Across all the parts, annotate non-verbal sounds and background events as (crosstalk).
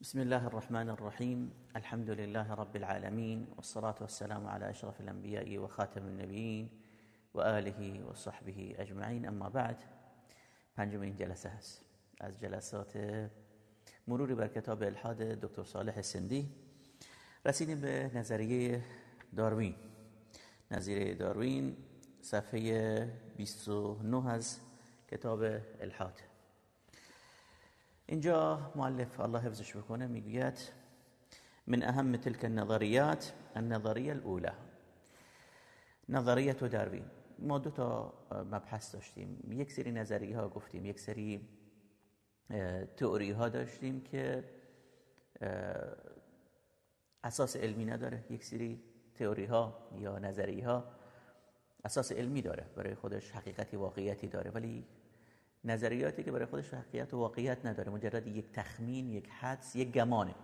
بسم الله الرحمن الرحيم. الحمد لله رب العالمين والصلاة والسلام على أشرف الأنبياء وخاتم النبيين وآله وصحبه أجمعين. أما بعد پنجمین جلسه هست. از جلسات مروری بر کتاب الحاد دکتر صالح سندی رسیدیم به نظریه داروین. نظریه داروین صفحه 29 از کتاب الحاد. اینجا مؤلف الله حفظش بکنه می‌گوید من اهم تلك النظریات النظریه الاولى نظریه داروین ما دو تا مبحث داشتیم. یک سری نظریه ها گفتیم یک سری تئوری ها داشتیم که اساس علمی نداره. یک سری تئوری ها یا نظریه ها اساس علمی داره. برای خودش حقیقتی واقعیتی داره. ولی نظریاتی که برای خودش حقیقت و واقعیت نداره. مجرد یک تخمین یک حدس یک گمانه.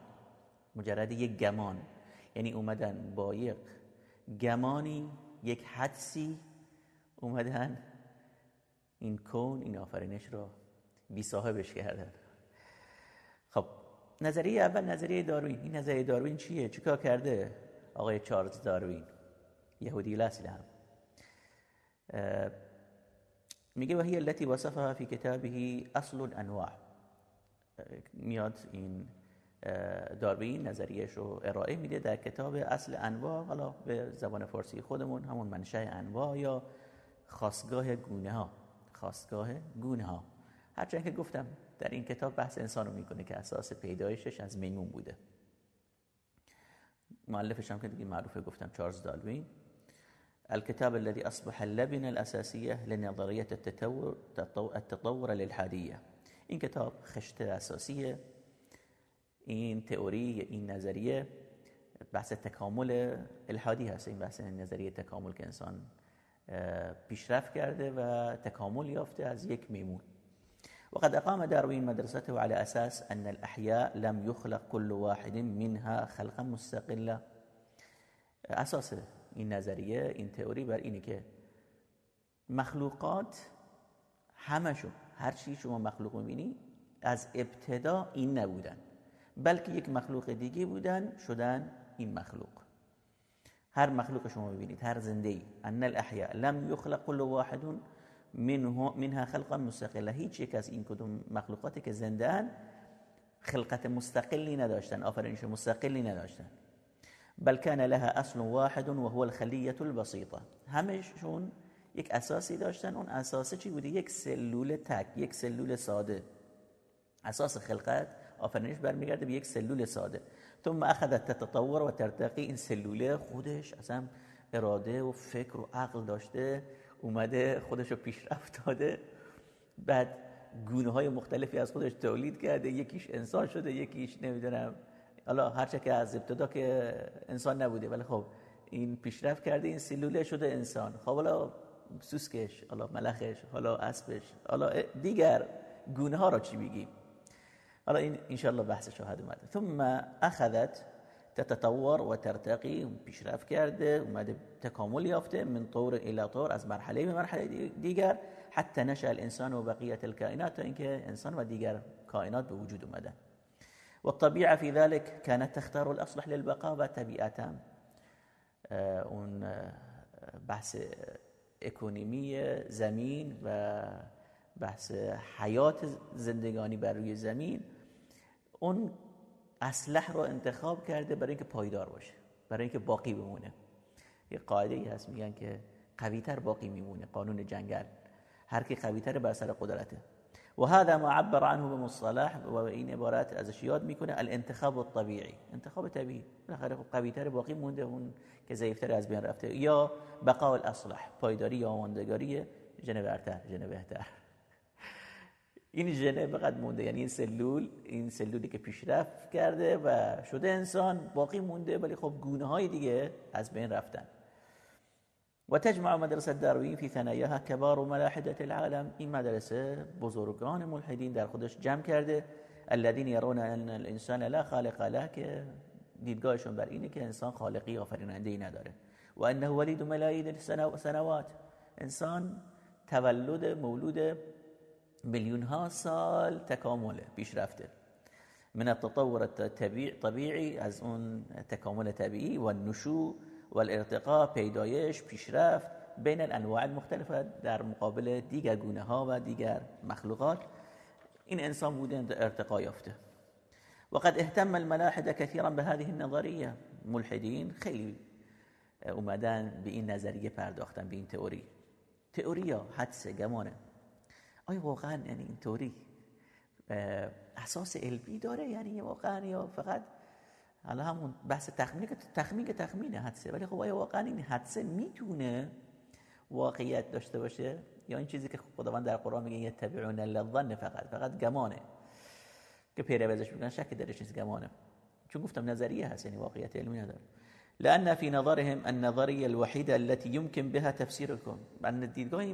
مجرد یک گمان. یعنی اومدن با یک گمانی یک حدسی اومدن این کون این آفرینش رو بی صاحبش کردن. خب نظریه اول نظریه داروین. این نظریه داروین چیه؟ چیکار کرده آقای چارلز داروین؟ یهودی الاصل هم میگه و هی التي وصفها فی کتابه اصل الانواع میاد این داروین نظریهش رو ارائه میده در کتاب اصل انواع حالا به زبان فارسی خودمون همون منشأ انواع یا خاصگاه گونه ها خاصگاه گونه ها هرچند که گفتم در این کتاب بحث انسان رو می‌کنه که اساس پیدایشش از میمون بوده. معلفش هم که دیگه معروفه گفتم چارلز داروین. الكتاب الذي أصبح اللبنة الأساسية لنظرية التطور التطور الالحادية این کتاب خشت اساسیه این تئوری این نظریه بحث تکامل الحادی هست. این بحث نظریه تکامل که انسان پیشرفت کرده و از یک میمون. وقد أقام داروين مدرسته على أساس أن الأحياء لم يخلق كل واحد منها خلقا مستقلا. أساس این نظریه این تئوری بر اینه که مخلوقات همشون هر چی شما مخلوق می‌بینی از ابتدا این نبودن. بلکه یک مخلوق دیگه بودن شدن این مخلوق. هر مخلوق شما ببینید هر زنده ای ان الاحیاء لم یخلق كل واحد منه منها خلقا مستقلا. هیچ یک از این کدوم مخلوقاتی که زنده خلقت مستقلی نداشتن. آفرینش مستقلی نداشتن. بل كان لها اصل واحد وهو الخلیه البسيطه همشون یک اساسی داشتن. اون اساس چی بوده؟ یک سلول تک یک سلول ساده. اساس خلقت آفرینش برمیگرده به یک سلول ساده. ثم اخذت تتطور و ترتقی این سلوله خودش. اصلا اراده و فکر و عقل داشته. اومده خودش رو پیشرفت داده. بعد گونه های مختلفی از خودش تولید کرده. یکیش انسان شده یکیش نمی‌دونم حالا هرچه که از ابتدا که انسان نبوده ولی خب این پیشرفت کرده این سلوله شده انسان. خب حالا سوسکش حالا ملخش حالا اسبش حالا دیگر گونه ها را چی بگیم حالا این انشالله بحثش شاهد اومده ثم اخذت تتطور و ترتقی پیشرفت کرده اومده تکامل یافته من طور الى طور از مرحله به مرحله دیگر حتی نشأ الانسان و بقیت الکائنات تا اینکه انسان و دیگر کائنات به وجود اومدن. والطبيعة في ذلك كانت تختار الأصلح للبقاء و طبیعتا اون بحث اکونومی زمین و بحث حیات زندگانی بر روی زمین اون اصلح رو انتخاب کرده برای اینکه پایدار باشه برای اینکه باقی بمونه. یه قاعده ای هست میگن که قویتر باقی میمونه قانون جنگل. هر کی قویتر بر سر قدرته. و هذا ما عبر عنه بمصطلح و این عبارت ازش یاد می‌کنه الانتخاب الطبیعی. انتخاب طبیعی. بالاخره خب قوی تر باقی مونده اون که ضعیفتر از بین رفته. یا بقاء الاصلح پایداری یا ماندگاری جنه برتر جنه بهتر. این ژن فقط مونده یعنی این سلول این سلولی که پیشرفت کرده و شده انسان باقی مونده ولی خب گونه های دیگه از بین رفتن. و تجمع مدرسه داروین فی ثنایاها کبار و العالم این مدرسه بزرگان ملحدین در خودش جمع کرده الذين يرون ان الانسان لا خالق له دیدگاهشون بر اینه که انسان خالقی آفریننده ای نداره. و انه ولید ملایین سنوات. انسان تولد مولود میلیون ها سال تکامله پیشرفته. من التطور الطبيعي از اون تکامل طبیعی و النشو و پیدایش پیشرفت بین الانواع مختلفه در مقابل دیگر گونه ها و دیگر مخلوقات این انسان بوده ارتقا یافته. وقد اهتم الملاحده كثيرا بهذه النظریه. ملحدین خیلی اومدن به این نظریه پرداختن به این تئوری. تئوری یا حدس گمانه. آیا واقعا یعنی این تئوری اساس علمی داره؟ یعنی واقعا یا فقط حالا همون بحث تخمینه که تخمین که تخمینه حدسه. ولی خب آیا واقعا این حدسه می‌تونه واقعیت داشته باشه؟ یا این چیزی که خداوند در قرآن میگه یتبعون الظن فقط فقط گمانه. که پیره ازش می‌کنن شک داره چیز گمانه. چون گفتم نظریه هست یعنی واقعیت علمی نداره. لأن في نظرهم النظرية الوحيدة التي يمكن بها تفسيركم من دیدگاه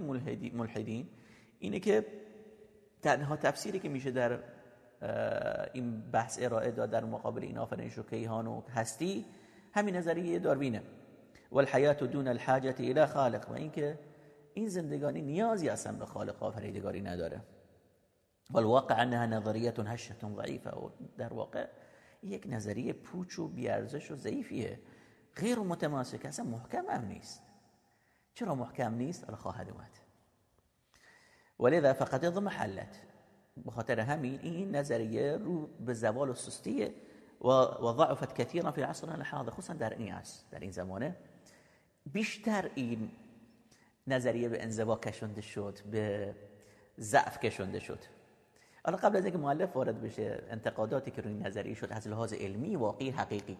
ملحدین اینه که تنها تفسیری که میشه در این بحث ارائه داد در مقابل این آفرینش و کیهان و هستی. همین نظریه داروینه. والحیات دون الحاجة الى خالق. و اینکه این زندگانی نیازی اصلا به خالق آفریدگاری نداره. والواقع انها نظریه هشه ضعیفه و در واقع یک نظریه پوچ و بیارزش و ضعیفیه. غیر متماسک. اصلا محکم هم نیست. چرا محکم نیست؟ الان خواهد اومد. ولذا فقط محلت به خاطر همین این نظریه رو به زوال و سستیه و ضعفت کثیرا فی عصرنا الحاضر خصوصا در این عصر در این زمانه. بیشتر این نظریه به انزوا کشنده شد به ضعف کشنده شد. حالا قبل از اینکه مؤلف وارد بشه انتقاداتی که روی نظریه شد از لحاظ علمی واقعی حقیقی.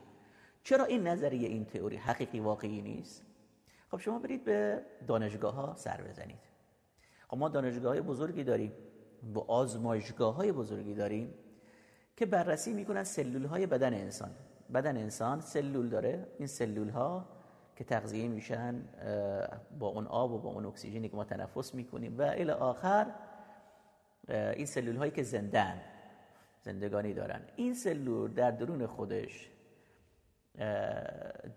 چرا این نظریه این تئوری حقیقی واقعی نیست؟ خب شما برید به دانشگاه ها سر بزنید. خب ما دانشگاه های بزرگی داریم. با آزمایشگاه های بزرگی داریم که بررسی می‌کنن سلول های بدن انسان. بدن انسان سلول داره. این سلول ها که تغذیه میشن با اون آب و با اون اکسیژنی که ما تنفس می‌کنیم و الی آخر این سلول هایی که زندن زندگانی دارن. این سلول در درون خودش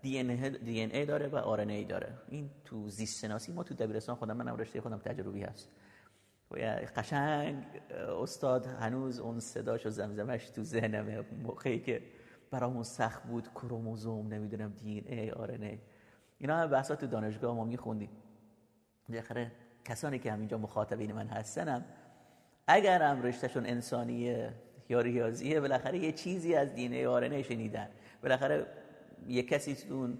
دی ان ای داره و آر ای داره. این تو زیست شناسی ما تو دبیرستان خودم منم رشته خودم تجربی هست. و قشنگ استاد هنوز اون صداش و زمزمش تو ذهنمه. موقعی که برامون سخت بود کروموزوم نمی‌دونم دی ای آر ای. اینا هم بحثا تو دانشگاه ما میخوندیم. بالاخره کسانی که همینجا مخاطبین من هستنم اگر هم رشتهشون انسانیه یا ریاضیه بالاخره یه چیزی از دینه آرنه شنیدن. بالاخره یه کسی اون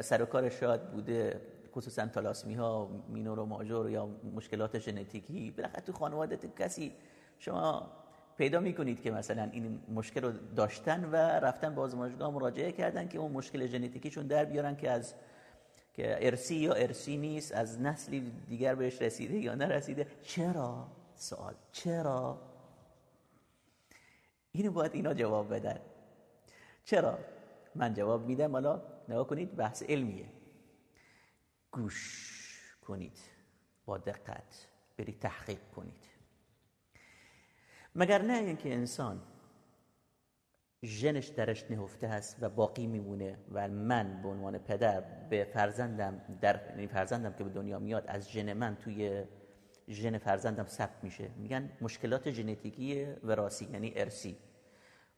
سر و کار شاد بوده خصوصا تالاسمی ها مینور و ماجور یا مشکلات ژنتیکی بالاخره تو خانوادت کسی شما پیدا می‌کنید که مثلا این مشکل رو داشتن و رفتن به آزمایشگاه مراجعه کردن که اون مشکل ژنتیکیشون در بیارن که از که ارسی یا ارسی نیست از نسلی دیگر بهش رسیده یا نرسیده. چرا؟ سوال. چرا؟ اینو باید اینا جواب بدن. چرا؟ من جواب میدم. حالا نگاه کنید بحث علمیه. گوش کنید با دقت برید تحقیق کنید. مگر نه اینکه انسان ژنش درش نهفته هست و باقی میمونه و من به عنوان پدر به فرزندم در یعنی فرزندم که به دنیا میاد از ژن من توی ژن فرزندم ثبت میشه. میگن مشکلات ژنتیکی وراسی یعنی ارسی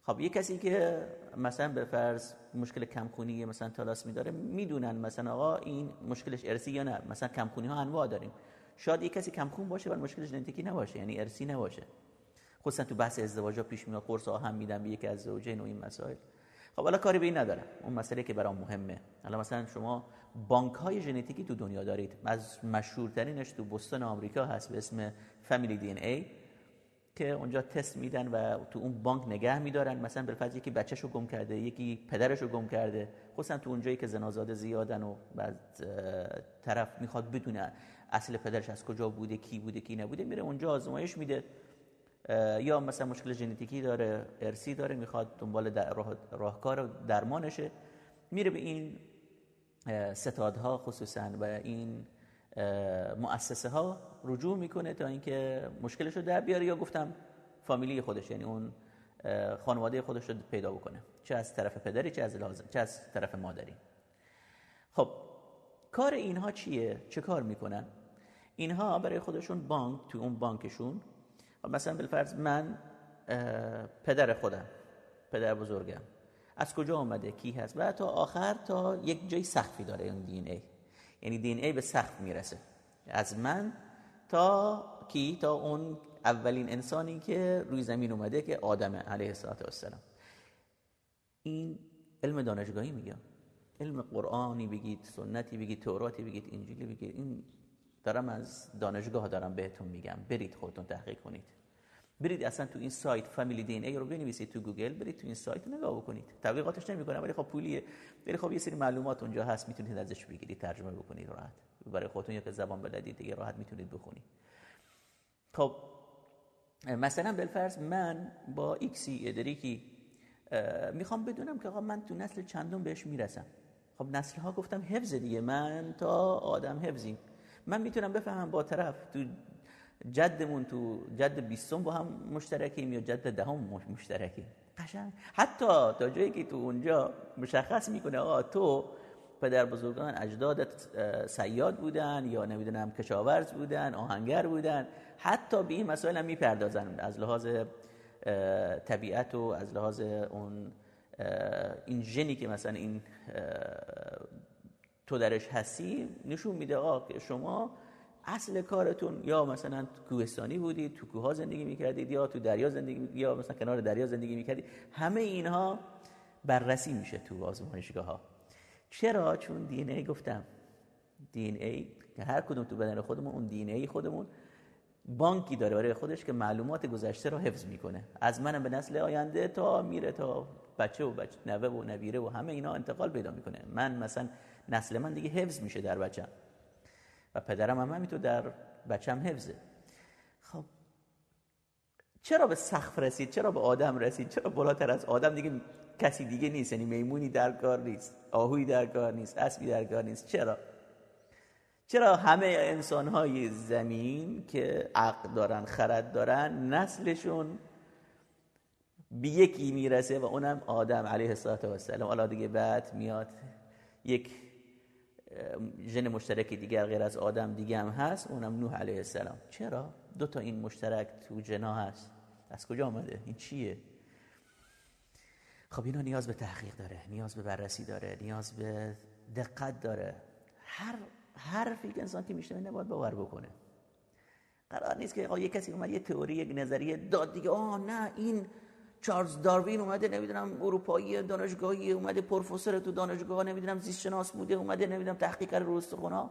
خب یه کسی که مثلا به فرض مشکل کمخونی مثلا تالاسمی داره می‌دونن مثلا آقا این مشکلش ارسی یا نه. مثلا کمخونی ها انواع داریم. شاید یه کسی کمخون باشه ولی مشکل ژنتیکی نباشه یعنی ارسی نباشه. خصوصا تو بحث ازدواج ها پیش میاد قرص هم میدن به یکی از زوجین و این مسائل. خب حالا کاری به این ندارم. اون مسئله که برام مهمه. حالا مثلا شما بانک های ژنتیکی تو دنیا دارید. از مشهورترینش تو بوستون آمریکا هست به اسم فامیلی دی ای که اونجا تست میدن و تو اون بانک نگه میدارن. مثلا بالفرض یکی بچه‌شو گم کرده یکی پدرشو گم کرده. خصوصا تو اونجایی که زنازاده زیادن و بعد طرف می‌خواد بدونه اصل پدرش از کجا بوده کی بوده کی نبوده میره اونجا آزمایش میده. یا مثلا مشکل ژنتیکی داره ارسی داره می‌خواد دنبال راه، راهکار درمانشه. میره به این ستادها خصوصا و این مؤسسه ها رجوع می‌کنه تا اینکه مشکلش رو در بیاره یا گفتم فامیلی خودش یعنی اون خانواده خودش رو پیدا بکنه. چه از طرف پدری چه از لازم چه از طرف مادری. خب کار اینها چیه؟ چه کار می‌کنن؟ اینها برای خودشون بانک تو اون بانکشون. مثلا بالفرض من پدر خودم پدر بزرگم. از کجا آمده؟ کی هست؟ و تا آخر تا یک جای سخفی داره این دین ای. یعنی دین ای به سخف می‌رسه. از من تا کی؟ تا اون اولین انسانی که روی زمین اومده که آدم علیه السلام این علم دانشگاهی میگه. علم قرآنی بگید سنتی بگید توراتی بگید انجیلی بگید. این دارم از دانشگاه دارم بهتون میگم. برید خودتون تحقیق کنید. برید اصلا تو این سایت Family DNA رو بنویسید تو گوگل برید تو این سایت نگاه بکنید. تبلیغاتش نمی‌کنه ولی خب پولیه. ولی خب یه سری معلومات اونجا هست می‌تونید ازش بگیرید ترجمه بکنید راحت. برای خودتون یک زبان بلدید دیگه راحت می‌تونید بخونید. خب مثلا بالفرض من با ایکسی ادریکی می‌خوام بدونم که آقا من تو نسل چندم بهش می‌رسم. خب نسل ها گفتم حفظ دیگه من تا آدم حفظیم. من می‌تونم بفهمم با طرف تو جدمون تو جد بیستم با هم مشترکیم یا جد دهم مشترکیم؟ قشنگ. حتی تا جایی که تو اونجا مشخص می‌کنه آقا تو پدر بزرگان اجدادت سیاد بودن یا نمی‌دونم کشاورز بودن آهنگر بودن حتی به این مسائل هم می‌پردازن. از لحاظ طبیعت و از لحاظ اون این ژنی که مثلا این تو درش هستی نشون میده آقا که شما اصل کارتون. یا مثلا کوهستانی بودید تو کوه زندگی می‌کردید یا تو دریا زندگی یا مثلا کنار دریا زندگی می‌کردید همه اینها بررسی میشه تو آزمایشگاه ها چرا؟ چون دی ای گفتم. دی ای که هر کدوم تو بدن خودمون اون دی ای خودمون بانکی داره برای خودش که معلومات گذشته رو حفظ می‌کنه. از منم به نسل آینده تا میره تا بچه و بچه نوه و نویره و همه اینا انتقال پیدا می‌کنه. من مثلا نسل من دیگه حفظ میشه در بچم. و پدرم هم همینطور در بچم حفظه. خب چرا به سقف رسید؟ چرا به آدم رسید؟ چرا بالاتر از آدم دیگه کسی دیگه نیست؟ یعنی میمونی در کار نیست آهوی در کار نیست اسبی در کار نیست. چرا؟ چرا همه انسان های زمین که عقل دارن خرد دارن نسلشون به یکی می‌رسه و اونم آدم علیه السلام حالا دیگه بعد میاد یک ژن مشترک دیگر غیر از آدم دیگه هم هست اونم نوح علیه السلام. چرا؟ دو تا این مشترک تو جنا هست. از کجا آمده این چیه؟ خب اینا نیاز به تحقیق داره نیاز به بررسی داره نیاز به دقت داره. هر حرفی که انسان که میشنوه نباید باور بکنه. قرار نیست که یه کسی اومد یه تئوری یک نظریه داد دیگه. آه نه این چارلز داروین اومده نمی‌دونم اروپایی دانشگاهی اومده پروفسور تو دانشگاه نمی‌دونم زیست شناس بوده اومده نمی‌دونم تحقیق کرده رو استخونا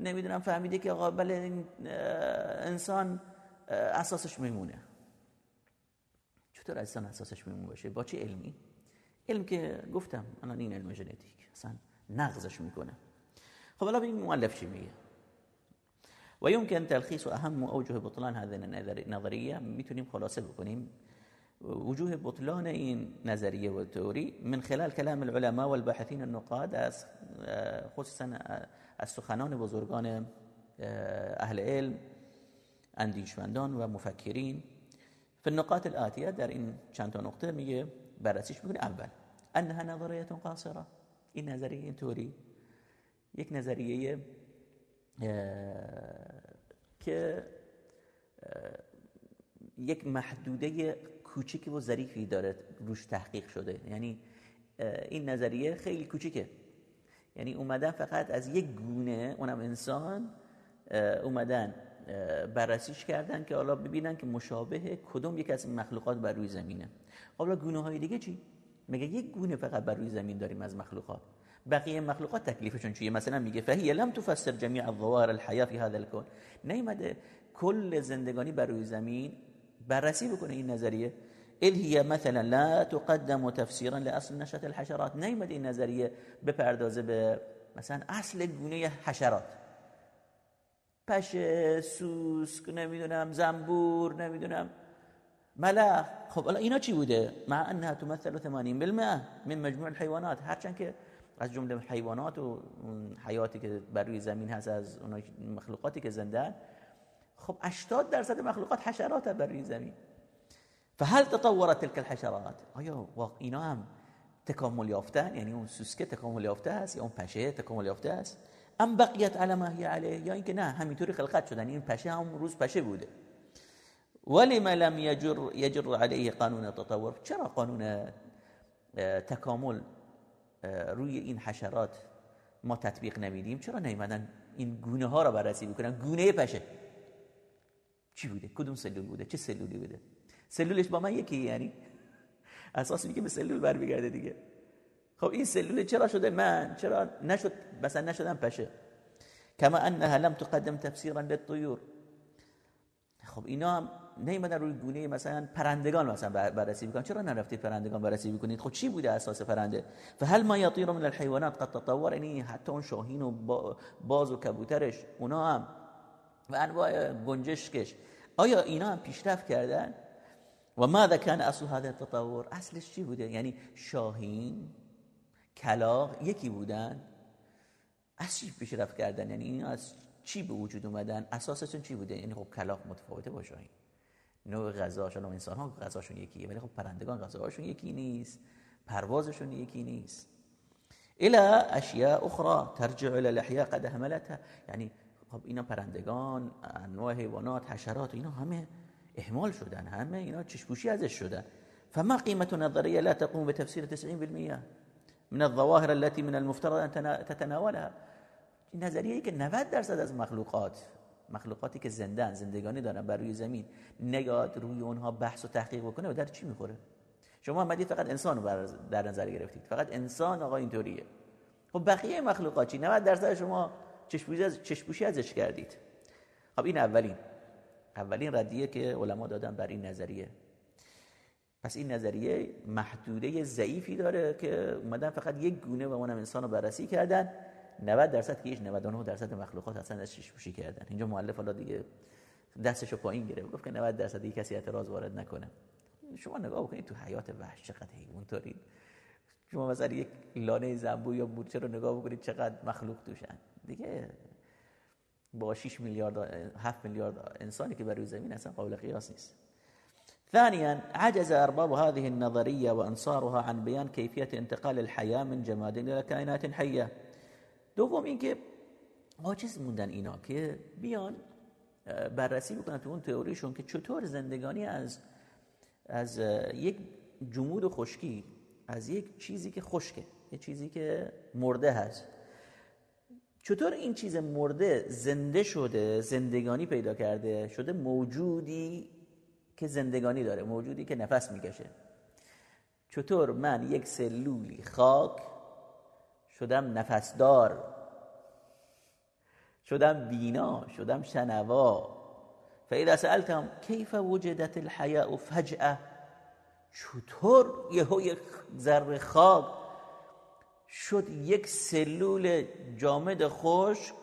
نمی‌دونم فهمیده که آقا بله انسان اساسش میمونه. چطور انسان اساسش میمونه باشه؟ با چه علمی؟ علم که گفتم الان این علم ژنتیک اصلا نقضش می‌کنه. خب الان این مؤلف چی میگه. ويمكن تلخيص اهم اوجه بطلان هذه النظريه می‌تونیم خلاصه بکنیم. وجوه بطلان این نظریه و تئوری من خلال کلام العلماء والباحثين النقاد از خصوصا از سخنان بزرگان اهل علم اندیشمندان و مفکرین. فی النقاط الآتیه در این چند تا نقطه میگه بررسیش می‌کنه. اول انها نظریه قاصره. این نظریه این توری یک نظریه که یک محدوده کوچیکی و ظریفی داره روش تحقیق شده. یعنی این نظریه خیلی کوچیکه. یعنی اومدن فقط از یک گونه اونم انسان اومدن بررسیش کردن که حالا ببینن که مشابه کدوم یک از مخلوقات بر روی زمینه. حالا گونه های دیگه چی؟ میگه یک گونه فقط بر روی زمین داریم از مخلوقات. بقیه مخلوقات تکلیفشون چیه؟ مثلا میگه فهی لم تفسر جمیع الظواهر الحیاه فی هذا الكون نیومده کل زندگانی بر روی زمین بررسی بکنه این نظریه. اذ هي مثلا لا تقدم تفسیرا لاصل نشأة الحشرات. نیومده این نظریه بپردازه به مثلا اصل گونه حشرات. پشه سوسک نمی‌دونم زنبور نمی‌دونم. ملخ. خب الان اینا چی بوده؟ مع انها تمثل 80% من مجموع الحيوانات هرچند که از جمله حیوانات و حیاتی که بر روی زمین هست از اون مخلوقاتی که زنده خب 80 درصد مخلوقات حشرات بر روی زمین. فهل تطورت تلك الحشرات؟ آیا اینا هم تکامل یافتن؟ یعنی اون سوسکه تکامل یافته است یا اون پشه تکامل یافته است ام بقیت على ما هي عليه یا اینکه نه همینطوری خلقت شدن. این پشه هم روز پشه بوده. ولما لم يجر يجر عليه قانون التطور چرا قانون تکامل روی این حشرات ما تطبیق نمیدیم؟ چرا نیمدن این گونه ها را بررسی بکنن؟ گونه پشه. چی بوده؟ کدوم سلول بوده؟ چه سلولی بوده؟ سلولش با من یکی یعنی اساس میگه به سلول برمیگرده دیگه. خب این سلول چرا شده؟ من چرا نشد؟ مثلا نشدم پشه. کما انها لم تقدم تفسیرا للطیور. خب اینا هم نیومدن روی گونه مثلا پرندگان مثلا بررسی بکنن چرا نرفتید پرندگان بررسی بکنید خب چی بوده اساس پرنده؟ فهل ما یطیر من الحیوانات قد تطور؟ یعنی حتی اون شاهین و باز و کبوترش اونا هم و انواع گنجشکش. آیا اینا هم پیشرفت کردن؟ و ماذا كان اصل هذا التطور؟ اصلش چی بوده؟ یعنی شاهین کلاغ یکی بودن. از چی پیشرفت کردن؟ یعنی اینا از چی به وجود اومدن؟ اساسشون چی بوده؟ یعنی خب کلاغ متفاوته با شاهین. نوع غذاشون و انسان ها غذاشون یکیه ولی خب پرندگان غذاشون یکی نیست. پروازشون یکی نیست. الى اشیاء اخرى ترجع الى الاحیاء قد حملتها. یعنی خب اینا پرندگان انواع حیوانات حشرات اینا همه اهمال شدن همه اینا چشپوشی ازش شدن. فما قيمة نظریه لا تقوم بتفسير 90% من الظواهر التي من المفترض ان تتناولها. نظریه که 90 درصد از مخلوقات مخلوقاتی که زندن زندگانی دارن بر روی زمین نگاد روی اونها بحث و تحقیق بکنه و در چی می‌خوره؟ شما اومدید فقط انسان رو در نظر گرفتید. فقط انسان آقا اینطوریه. خب بقیه مخلوقات چی 90 درصد شما چشپوشی از چشپوشی ازش کردید. خب این اولین. اولین ردیه که علما دادن بر این نظریه. پس این نظریه محدوده ضعیفی داره که اومدن فقط یک گونه و اونم انسان رو بررسی کردن. 90 درصد که 99 درصد مخلوقات اصلا از چشپوشی کردن. اینجا مؤلف حالا دیگه دستشو پایین گرفت. گفت که 90 درصد یک کسی اعتراض وارد نکنه. شما نگاه بکنید تو حیات وحش چقدر حیوان طوری شما مثلا یک لانه زنبو یا مورچه رو نگاه بکنید چقدر مخلوق توشن. دیگه. با 6 میلیارد 7 میلیارد انسانی که بر زمین اصلا قابل قیاس نیست. ثانيا عجز أرباب هذه النظرية وأنصارها عن بيان كيفية انتقال الحياة من جماد إلى كائنات حية دوم اینکه عاجز موندن اینا که بیان بررسی بکنن تو اون تئوریشون که چطور زندگانی از از یک جمود خشکی از یک چیزی که خشکه یک چیزی که مرده هست. چطور این چیز مرده زنده شده زندگانی پیدا کرده؟ شده موجودی که زندگانی داره موجودی که نفس می‌کشه. چطور من یک سلولی خاک شدم نفسدار؟ شدم بینا شدم شنوا. فاذا سألتم کیف وجدت الحیاء فجأه چطور یهو یک ذره خاک شد یک سلول جامد خشک.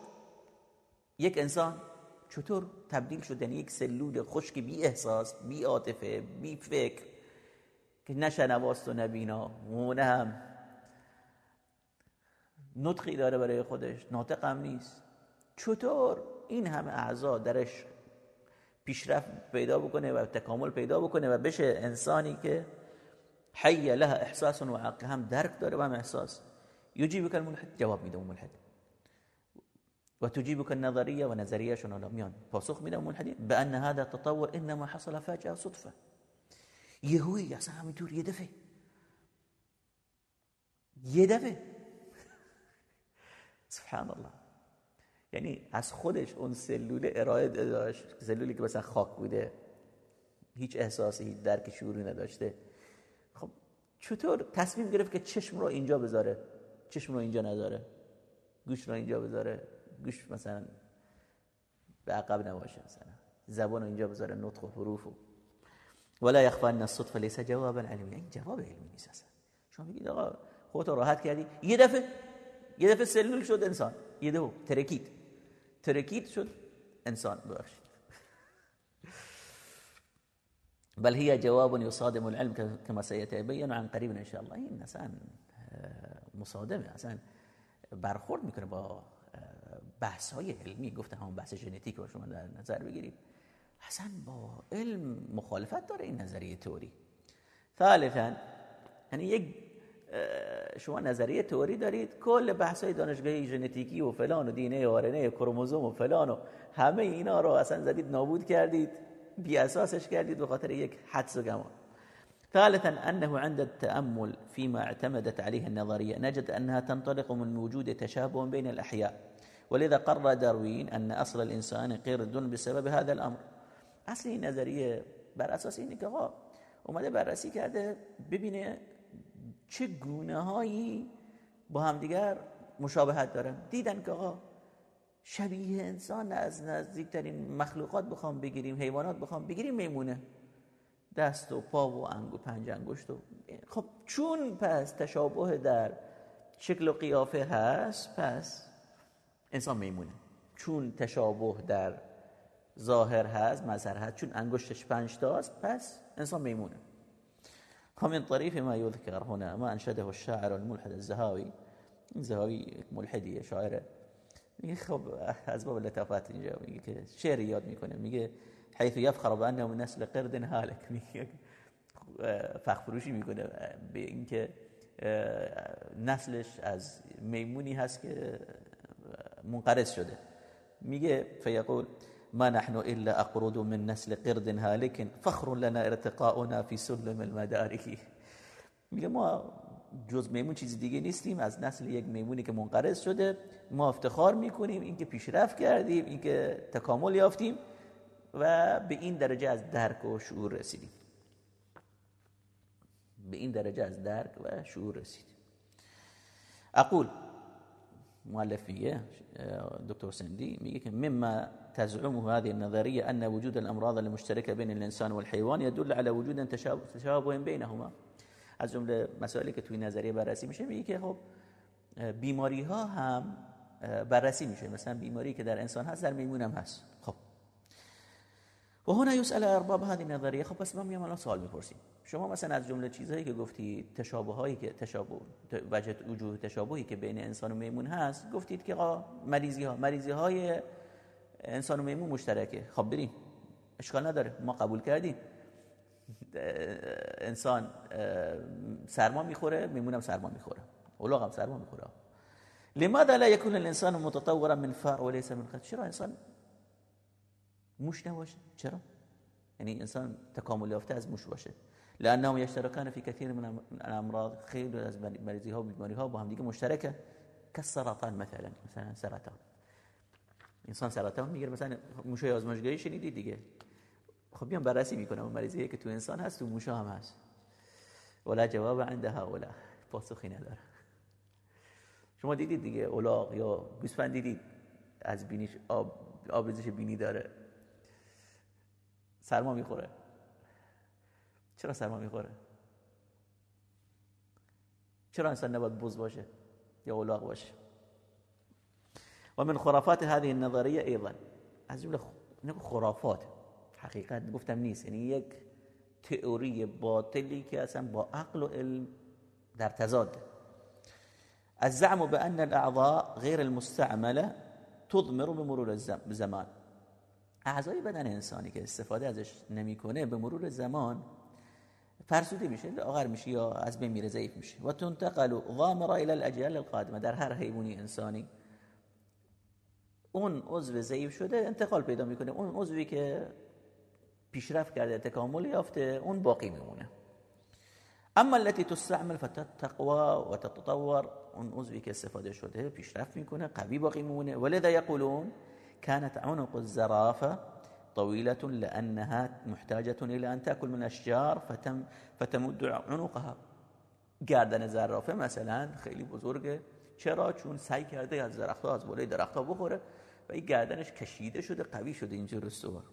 یک انسان چطور تبدیل شد؟ یعنی یک سلول خشک بی احساس بی عاطفه بی فکر که نه و نبینا و نه هم نطقی داره برای خودش ناطق هم نیست. چطور این همه اعضا درش پیشرفت پیدا بکنه و تکامل پیدا بکنه و بشه انسانی که حی لها احساس و عقل هم درک داره و هم احساس. یجیبک الملحد؟ جواب میده اون ملحد. و تجیبک النظریه و نظریهشون حالا میان. پاسخ میده اون ملحدی به هذا تطور انما حصل فجأه صدفه یهوی اصلا همینطور یه دفعه. یه (laughs) سبحان الله یعنی از خودش اون سلول ارائه داشت. سلولی که مثلا خاک بوده. هیچ احساسی هیچ درک شعوری نداشته. خب چطور تصمیم گرفت که چشم رو اینجا بذاره؟ چشم رو اینجا نداره گوش رو اینجا بذاره. گوش مثلا به عقب نباشه مثلا. زبان رو اینجا بذاره. نطق و حروف و ولا يخفى ان الصدفه ليس جوابا علميا این جواب علمی نیست اصلا. شما میگید آقا خودت راحت کردی. یه دفعه یه دفعه سلول شد انسان. یه دفعه ترکید ترکید شد انسان. ببخشید. (laughs) بل هي جواب يصادم العلم كما سيتبين عن قريب ان شاء الله. این اصلا مصادمه. اصلا برخورد می‌کنه با بحث های علمی. گفتم همون بحث ژنتیک رو شما در نظر بگیرید. اصلا با علم مخالفت داره این نظریه توری ثالثا یعنی یک شما نظریه توری دارید کل بحث های دانشگاهی ژنتیکی و فلان و دینه آرنه کروموزوم و فلان و همه اینا رو اصلا زدید نابود کردید بی اساسش کردید به خاطر یک حدس و گمان. ثالثا أنه عند التأمل فيما اعتمدت عليه النظرية نجد أنها تنطلق من وجود تشابه بين الأحياء. ولذا قرر داروين أن أصل الإنسان قرد بسبب هذا الأمر. اصل این نظریه بر أساس اینه که آقا اومده بررسی کرده ببینه چه گونه هایی با همدیگر مشابهت دارن. دیدن که آقا شبیه انسان از نزدیکترین مخلوقات بخوام بگیریم حیوانات بخوام بگیریم میمونه. دست و پا و انگو پنج انگشت و خب چون پس تشابه در شکل و قیافه هست پس انسان میمونه. چون تشابه در ظاهر هست مظهر هست چون انگشتش پنج تاست پس انسان میمونه. ومن طريف ما يذكر هنا ما أنشده الشاعر الملحد الزهاوي زهاوی ملحدیه شاعره. میگه خب از باب لطافت اینجا میگه که شعر یاد می‌کنه. میگه حيث يفخر بانه من نسل قرد هالك. (laughs) میگه فخر فروشی می‌کنه به اینکه نسلش از میمونی هست که منقرض شده. میگه فیقول ما نحن إلا أقرود من نسل قرد هالك فخر لنا ارتقاؤنا في سلم المدارك میگه ما جز میمون چیزی دیگه نیستیم از نسل یک میمونی که منقرض شده. ما افتخار می‌کنیم اینکه پیشرفت کردیم اینکه تکامل یافتیم. و به این درجه از درک و شعور رسیدیم. به این درجه از درک و شعور رسیدیم. اقول مؤلف میگه دكتور سندي میگه که مما تزعمه هذه النظرية أن وجود الأمراض المشتركة بين الإنسان والحيوان يدل على وجود تشابه بينهما از جمله مسائلی که توی نظریه بررسی میشه میگه که خب بیماری ها هم بررسی میشه. مثلا بیماری که در انسان هست در میمون هم هست. خب و هنا يسأل ارباب هذه النظریه خب پس ما میام الان سوال می‌پرسیم. شما مثلا از جمله چیزهایی که گفتی تشابه هایی که تشابه وجه وجوه تشابهی که بین انسان و میمون هست گفتید که مریضی ها مریضی های انسان و میمون مشترکه. خب بریم. اشکال نداره. ما قبول کردیم. انسان سرما می‌خوره میمونم سرما می‌خوره. هم سرما می‌خوره. لماذا لا يكون الانسان متطورا من فار وليس من خد چرا انسان موش نباشه چرا؟ یعنی انسان تکامل یافته از موش باشه. لانهم يشتركان في كثير من الامراض. خیلی از مریضی ها و بیماری ها با هم دیگه مشترکه. كالسرطان مثلا مثلا سرطان. انسان سرطان می‌گیره. مثلا موشای آزمایشگاهی شنیدید دیگه. خب بیان بررسی می‌کنم. اون مریضی که تو انسان هست تو موشا هم هست. ولا جواب عند هؤلاء. پاسخی نداره. شما دیدید دیگه اولاغ یا گوسفند دیدید؟ از بینیش آب آبریزش بینی داره. سرما می‌خوره. چرا سرما می‌خوره؟ چرا انسان نباید بز باشه یا اولاغ باشه؟ و من خرافات هذه النظریه ايضا از جمله خرافات. حقیقت گفتم نیست. یعنی یک تئوری باطلی که اصلا با عقل و علم در تضاد. الزعم بأن الأعضاء غير المستعمله تضمر بمرور الزمان اعضای بدن انسانی که استفاده ازش نمی‌کنه به مرور زمان فرسوده میشه لاغر میشه یا از بین میره ضعیف میشه. و تنتقل ضامره الى الاجيال القادمه. در هر حیوانی انسانی اون عضو ضعیف شده انتقال پیدا می‌کنه. اون عضوی که پیشرفت کرده تکامل یافته اون باقی میمونه. اما التي تستعمل فتتقوى وتتطور اون عضوی که استفاده شده پیشرفت می‌کنه قوی باقی میمونه. ولذا يقولون كانت عنق الزرافه طويلة لأنها محتاجة إلى أن تأكل من أشجار فتم فتمد عنقها. گردن زرافه مثلا خیلی بزرگه چرا؟ چون سعی کرده از درختها از بالای درختها بخوره و این گردنش کشیده شده قوی شده اینجور استوار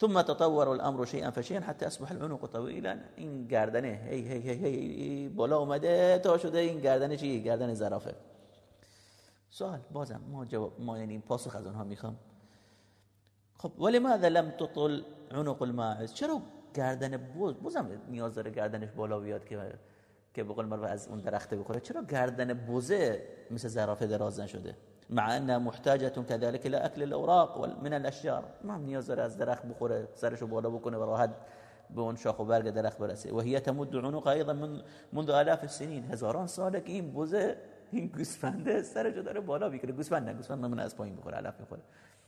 ثم تطور الامر شيئا فشيئا حتى اصبح العنق طويلا. این گردنه هی هی هی هی بالا اومده تا شده این گردنه چی گردن زرافه. سوال بازم ما جواب ما یعنی پاسخ از اونها می‌خوام. خب ولی ماذا لم تطل عنق الماعز؟ چرا گردن بوز بوزم نیاز داره گردنش بالا بیاد که که به قول از اون درخته بخوره؟ چرا گردن بوزه مثل زرافه دراز نشده؟ مع انها محتاجه كذلك الى اكل الاوراق من الاشجار ما نیاز داره از درخت بخوره سرشو بالا بکنه و راحت به اون شاخ و برگ درخت برسه. و هي تمد عنق ايضا من منذ الاف السنين. هزاران ساله که این بوزه این گوسفنده سرشو داره بالا می‌کنه گوسفند نه گوسفند من از پایین بخوره علف می‌خوره.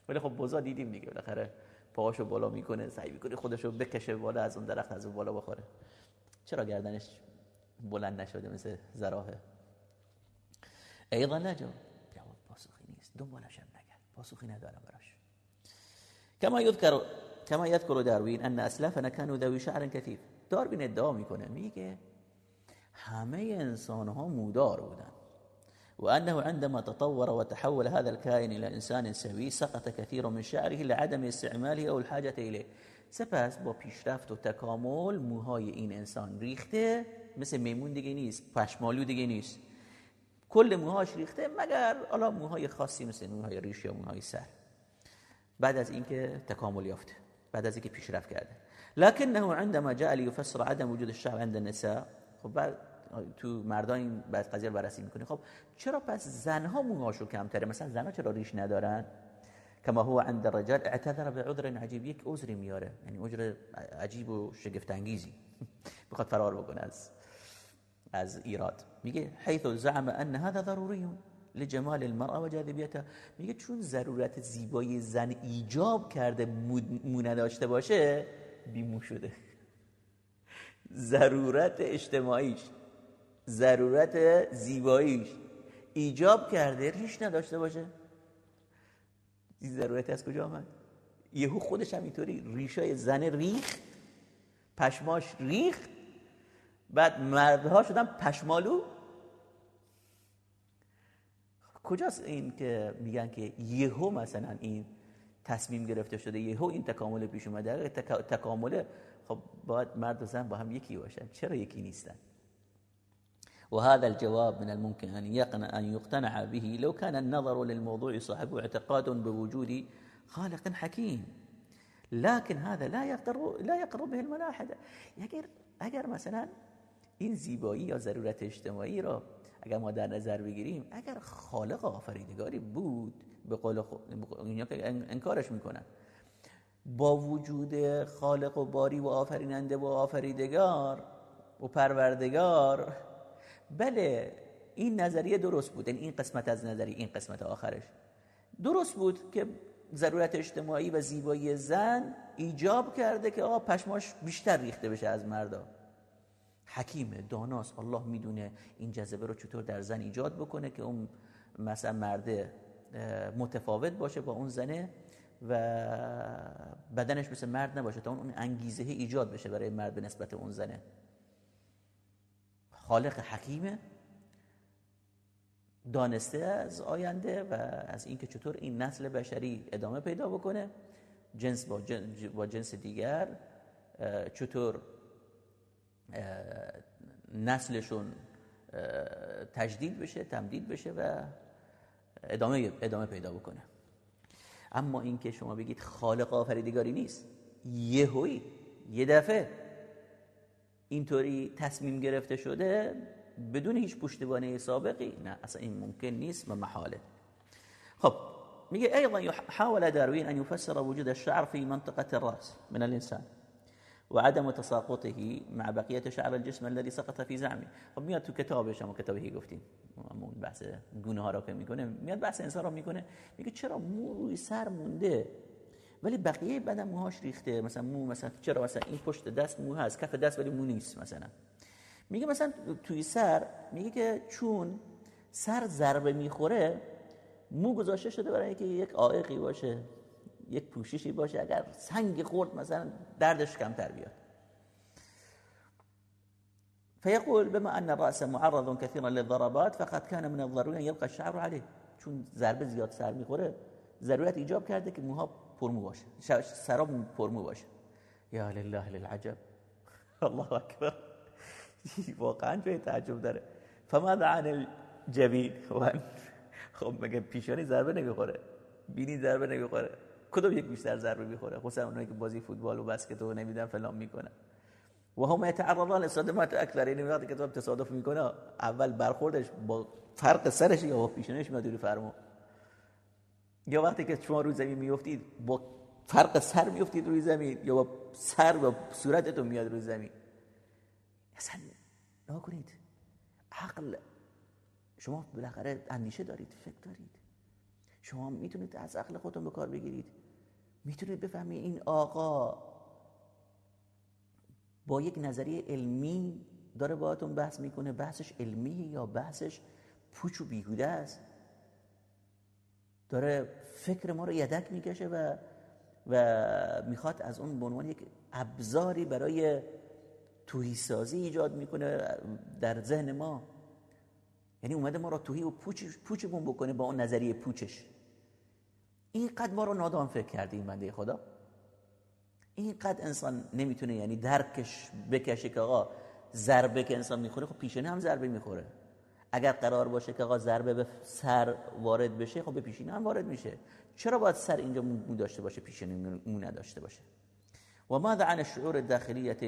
ولی خب بوزا دیدیم دیگه. بالاخره پاهاشو بالا می‌کنه سعی می‌کنه خودشو بکشه بالا از اون درخت از اون بالا بخوره. چرا گردنش بلند نشده مثل زراحه ایضا نجا جواب پاسخی نیست. هم نگرد. پاسخی ندارم براش. کما یذکر کما یذکر داروین ان اسلافنا كانوا ذوي شعر کثیف. داروین ادعا می‌کنه میگه همه انسان ها مودار بودن. وأنه عندما تطور وتحول هذا الكائن إلى إنسان سوي سقط كثير من شعره لعدم استعماله أو الحاجة إليه. سپس با پیشرفت و تکامل موهای این انسان ریخته مثل میمون دیگه نیست پشمالو دیگه نیست. کل موهاش ریخته مگر حالا موهای خاصی مثل موهای ریش یا موهای سر. بعد از اینکه تکامل یافته بعد از اینکه پیشرفت کرده. لكنه عندما جاء ليفسر عدم وجود الشعر عند النساء خب بعد تو مردان این بعد قضیه رو بررسی می‌کنه خب چرا پس زنها موهاشو کمتره؟ مثلا زنها چرا ریش ندارن؟ کما هو عند الرجال اعتذر بعذر عجیب. یک عذری میاره. یعنی عذر عجیب و شگفت انگیزی بخواد (laughs) فرار بکنه از از ایراد. میگه حيث زعم ان هذا ضروری لجمال المرأة و میگه چون ضرورت زیبایی زن ایجاب کرده مو نداشته باشه بیمو شده. (laughs) ضرورت اجتماعیش. ضرورت زیباییش. ایجاب کرده ریش نداشته باشه. این ضرورت از کجا آمد؟ یهو خودش هم اینطوری ریشای زن ریخ پشماش ریخ بعد مردها شدن پشمالو. کجاست این که میگن که یهو مثلا این تصمیم گرفته شده یهو این تکامل پیش اومده؟ تکامل خب باید مرد و زن با هم یکی باشن. چرا یکی نیستن؟ وهذا الجواب من الممكن أن يقنع, أن يقتنع به لو كان النظر للموضوع صاحبه اعتقاد بوجود خالق حكيم. لكن هذا لا يقر لا يقر به اگر اگر مثلا این زیبایی یا ضرورت اجتماعی را اگر ما در نظر بگیریم اگر خالق آفریدگاری بود به قول که انکارش می‌کنن. با وجود خالق و باری و آفریننده و آفریدگار و پروردگار بله این نظریه درست بود. این قسمت از نظریه این قسمت آخرش. درست بود که ضرورت اجتماعی و زیبایی زن ایجاب کرده که آقا پشماش بیشتر ریخته بشه از مردا. حکیمه داناست الله می‌دونه این جذبه رو چطور در زن ایجاد بکنه که اون مثلا مرده متفاوت باشه با اون زنه و بدنش مثل مرد نباشه تا اون انگیزه ایجاد بشه برای مرد به نسبت اون زنه. خالق حکیمه دانسته از آینده و از اینکه چطور این نسل بشری ادامه پیدا بکنه جنس با, جنس, با جنس دیگر چطور نسلشون تجدید بشه تمدید بشه و ادامه ادامه پیدا بکنه. اما اینکه شما بگید خالق آفریدگاری نیست یهویی یه دفعه اینطوری تصمیم گرفته شده بدون هیچ پشتوانه سابقی. نه اصلا این ممکن نیست و محاله. خب میگه ايضا حاول داروين ان يفسر وجود الشعر في منطقه الراس من الانسان وعدم تساقطه مع بقيه شعر الجسم الذي سقط في زعمه خب میاد تو کتابش هم کتابی گفتیم. اون بحث گونه ها را که می‌کنه میاد بحث انسان را می‌کنه. میگه چرا مو روی سر مونده؟ ولی بقیه بدن موهاش ریخته. مثلا مو مثلا چرا؟ مثلا این پشت دست مو هست کف دست ولی مو نیست مثلا. میگه مثلا توی سر میگه که چون سر ضربه می‌خوره مو گذاشته شده برای اینکه یک عائقی باشه یک پوششی باشه اگر سنگ خورد مثلا دردش کمتر بیاد. فيقول بما أن الرأس معرض كثيرا للضربات فقد كان من الضروري أن يبقى الشعر عليه چون ضربه زیاد سر می‌خوره ضرورت ایجاب کرده که موها پرمو باشه. سراب پرمو باشه. یا لله للعجب. (laughs) الله اکبر. (laughs) واقعا جای تعجب داره. فماذا عن الجبین؟ (laughs) خب مگه پیشانی ضربه نمی‌خوره؟ بینی ضربه نمی‌خوره. کدوم یک بیشتر ضربه می‌خوره؟ خصوصا اونایی که بازی فوتبال و بسکت و نمیدن فلان می‌کنه و هم يتعرضان لصدمات اکثر این وقتی که تصادف می‌کنه اول برخوردش با فرق سرش یا با پیشانیش میاد فرمو یا وقتی که شما روی زمین میفتید با فرق سر میفتید روی زمین یا با سر و صورتتون میاد روی زمین؟ اصلا کنید. عقل. شما بالاخره اندیشه دارید فکر دارید. شما می‌تونید از عقل خودتون به کار بگیرید. می‌تونید بفهمید این آقا با یک نظریه علمی داره باهاتون بحث می‌کنه بحثش علمی یا بحثش پوچ و بیهوده است؟ داره فکر ما رو یدک می‌کشه و و می‌خواد از اون به عنوان یک ابزاری برای توهی سازی ایجاد می‌کنه در ذهن ما. یعنی اومده ما رو توهی و پوچ پوچمون بکنه با اون نظریه پوچش. اینقدر ما رو نادان فکر کرده این بنده خدا. اینقدر انسان نمی‌تونه یعنی درکش بکشه که آقا ضربه که انسان می‌خوره خب پیشنه هم ضربه می‌خوره. اگر قرار باشه که آقا ضربه به سر وارد بشه خب به پیشینه هم وارد میشه. چرا باید سر اینجا مو داشته باشه پیشینه مو نداشته باشه؟ و ماذا عن الشعور الداخلیت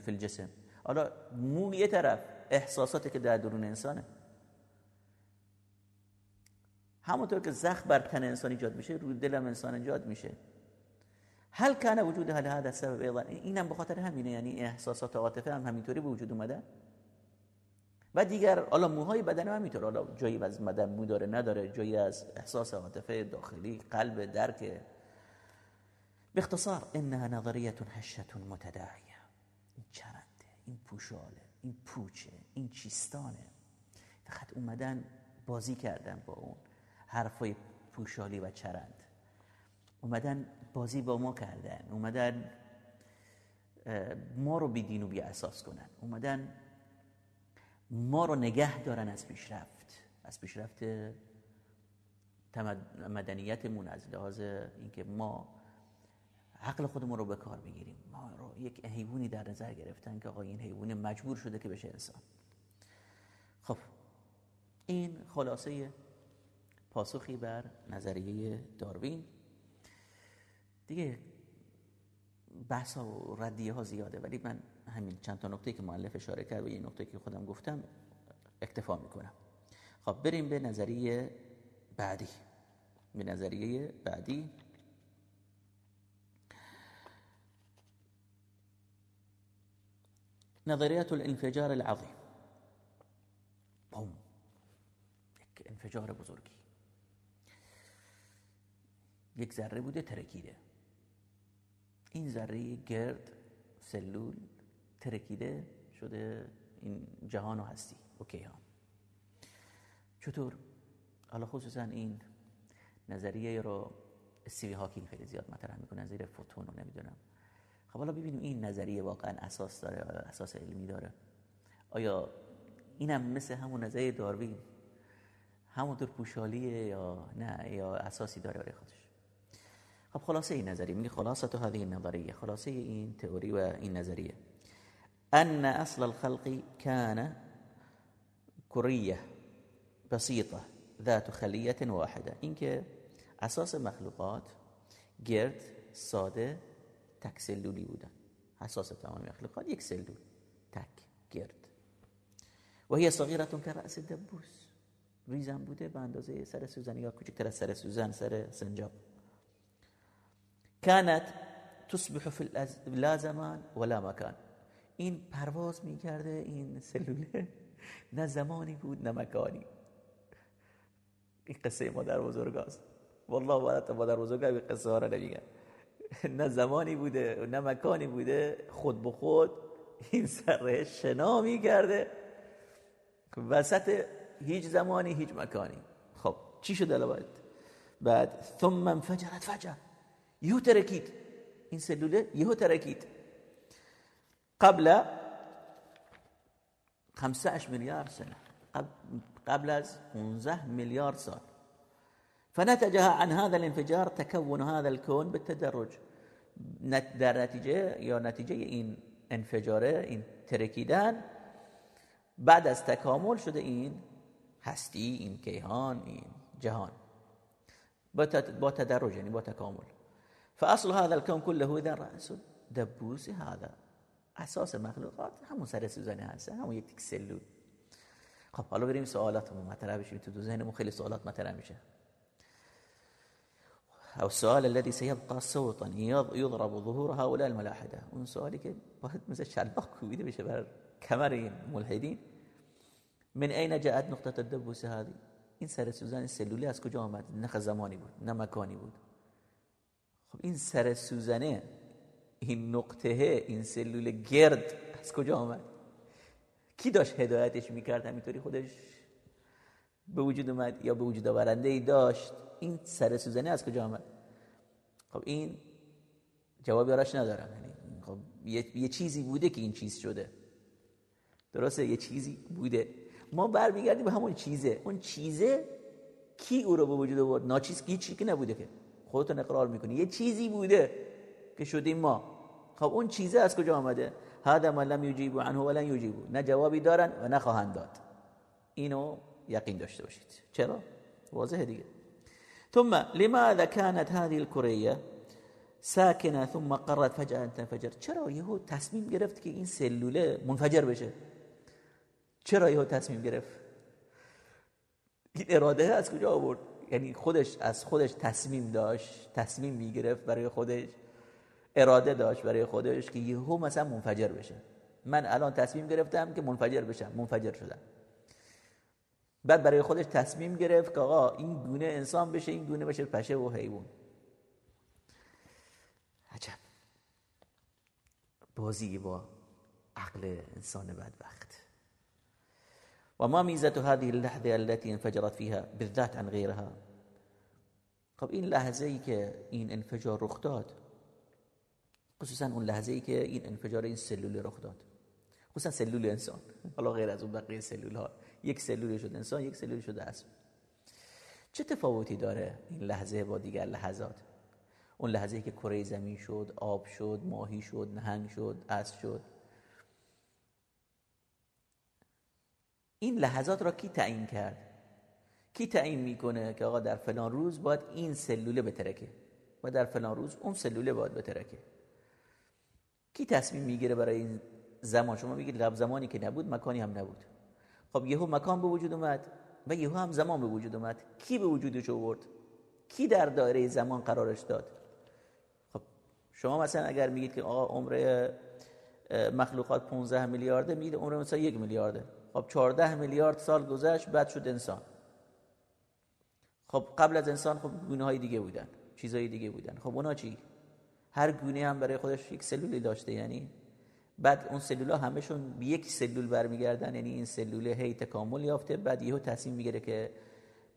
فی الجسم. حالا مو یه طرف احساساتی که در درون انسانه. همونطور که زخم بر تن انسان ایجاد میشه روی دلم انسان ایجاد میشه. هل کان وجود هل هذا سبب ایضا؟ اینم به خاطر همینه یعنی احساسات عاطفه هم همینطوری به وجود اومده. و دیگر حالا موهای بدن هم همینطور. حالا جایی از بدن مو داره نداره. جایی از احساس عاطفه داخلی قلب درک. باختصار انها نظریه هشه متداعیه. این چرنده این پوشاله این پوچه این چیستانه. فقط اومدن بازی کردن با اون حرفای پوشالی و چرند. اومدن بازی با ما کردن. اومدن ما رو بی دین و بی اساس کنن. اومدن ما رو نگه دارن از پیشرفت. از پیشرفت مدنیتمون از لحاظ اینکه ما عقل خودمون رو به کار بگیریم ما رو یک حیوانی در نظر گرفتن که آقا این حیوان مجبور شده که بشه انسان. خب این خلاصه پاسخی بر نظریه داروین. دیگه بحث و ردیه ها زیاده ولی من همین چند تا نقطه که معلف اشاره کرد و این نقطه که خودم گفتم اکتفا می‌کنم. خب بریم به نظریه بعدی. به نظریه بعدی. نظریات الانفجار العظیم. بوم. یک انفجار بزرگی. یک ذره بوده ترکیده. این ذره گرد سلول ترکیده شده این جهان و هستی. اوکی ها. چطور؟ حالا خصوصا این نظریه رو استیوی هاکینگ خیلی زیاد مطرح می‌کنه نظریه فوتون رو نمی‌دونم. خب حالا ببینیم این نظریه واقعا اساس داره اساس علمی داره. آیا اینم مثل همون نظریه داروین؟ همونطور پوشالیه یا نه؟ یا اساسی داره برای خودش؟ خب خلاصه این نظریه میگه خلاصه تو هذه النظریه خلاصه این تئوری و این نظریه. أن أصل الخلق كان كرية بسيطة ذات خلية واحدة. اینکه أساس مخلوقات گرد ساده تک سلولی بودن. أساس تمام مخلوقات یک سلول تک گرد. و هي صغيرة كرأس الدبوس. ریزم بوده به اندازه سر سوزن یا کوچکتر از سر سوزن سر سنجاب. كانت تصبح في لا زمان ولا مكان. این پرواز می‌کرده این سلوله (laughs) نه زمانی بود نه مکانی. این قصه مادر بزرگ هست والله برات مادر بزرگ این قصه ها رو نمیگن (laughs) نه زمانی بوده نه مکانی بوده خود به خود این سره شنا می‌کرده. وسط هیچ زمانی هیچ مکانی. خب چی شده بعد بعد ثم انفجرت فجر. یهو ترکید. این سلوله یهو ترکید. قبل 15 میلیارد سنة. قبل از 15 میلیارد سال فنتج عن هذا الانفجار تكون هذا الكون بالتدرج. در نتیجه یا نتیجه این انفجاره این ترکیدن بعد از تکامل شده این هستی این کیهان این جهان. با تدرج یعنی با تکامل. فاصل هذا الكون كله رأس دبوس هذا. اساس مخلوقات همون سر سوزنی هست همون یک تیک سلول خب حالا بریم سوالاتمون مطرح بشیم تو ذهنمون خیلی سوالات مطرح میشه. او السؤال الذي سيبقى صوتا يضرب ظهور هؤلاء الملاحده اون سوالی که باید مثل شلاق کوبیده بشه بر کمر ملحدین. من اين جاءت نقطه الدبوس هذه؟ این سر سوزن سلولی از کجا آمد؟ نه زمانی بود نه مکانی بود. خب این سر سوزنه این نقطه این سلول گرد از کجا آمد؟ کی داشت هدایتش می‌کرد همینطوری خودش؟ به وجود اومد یا به وجود آورنده ای داشت؟ این سر سوزنی از کجا آمد؟ خب این جوابی آراش ندارم. یعنی خب یه،, چیزی بوده که این چیز شده. درسته؟ یه چیزی بوده. ما برمیگردیم به همون چیزه. اون چیزه کی او رو به وجود آورد؟ ناچیز کی چی که نبوده که. خودتون اقرار می‌کنی. یه چیزی بوده. که شدیم ما. خب اون چیزه از کجا آمده؟ هذا ما لم يجيبوا عنه ولن يجيبوا نه جوابی دارن و نه خواهند داد. اینو یقین داشته باشید. چرا؟ واضحه دیگه. ثم لماذا كانت هذه الكريه ساکنه ثم قررت فجأة ان تنفجر؟ چرا یهو تصمیم گرفت که این سلوله منفجر بشه؟ چرا یهو تصمیم گرفت؟ این اراده از کجا آورد؟ یعنی خودش از خودش تصمیم داشت تصمیم می‌گرفت برای خودش؟ اراده داشت برای خودش که یهو مثلا منفجر بشه. من الان تصمیم گرفتم که منفجر بشم منفجر شدم. بعد برای خودش تصمیم گرفت که آقا این گونه انسان بشه این گونه بشه پشه و حیوان. عجب. بازی با عقل انسان بدبخت. و ما میزت هذه اللحظه التي انفجرت فيها بالذات عن غيرها. خب این لحظه ای که این انفجار رخ داد خصوصا اون لحظه ای که این انفجار این سلول رخ داد خصوصا سلول انسان. حالا غیر از اون بقیه سلول ها یک سلول شد انسان یک سلول شده اسب چه تفاوتی داره این لحظه با دیگر لحظات؟ اون لحظه ای که کره زمین شد آب شد ماهی شد نهنگ شد اسب شد. این لحظات را کی تعیین کرد؟ کی تعیین می‌کنه که آقا در فلان روز باید این سلوله بترکه و در فلان روز اون سلوله باید بترکه؟ کی تصمیم می‌گیره برای این زمان؟ شما میگید لب زمانی که نبود مکانی هم نبود. خب یهو مکان به وجود اومد و یهو هم زمان به وجود اومد. کی به وجودش آورد؟ کی در دایره زمان قرارش داد؟ خب شما مثلا اگر میگید که آقا عمر مخلوقات 15 میلیارده میگید عمر مثلا یک میلیارده. خب 14 میلیارد سال گذشت بعد شد انسان. خب قبل از انسان خب گونه های دیگه بودن چیزهای دیگه بودن. خب اونا چی؟ هر گونه هم برای خودش یک سلولی داشته یعنی بعد اون سلولا همشون به یک سلول برمیگردن یعنی این سلول هی تکامل یافته بعد یهو تصمیم می‌گیره که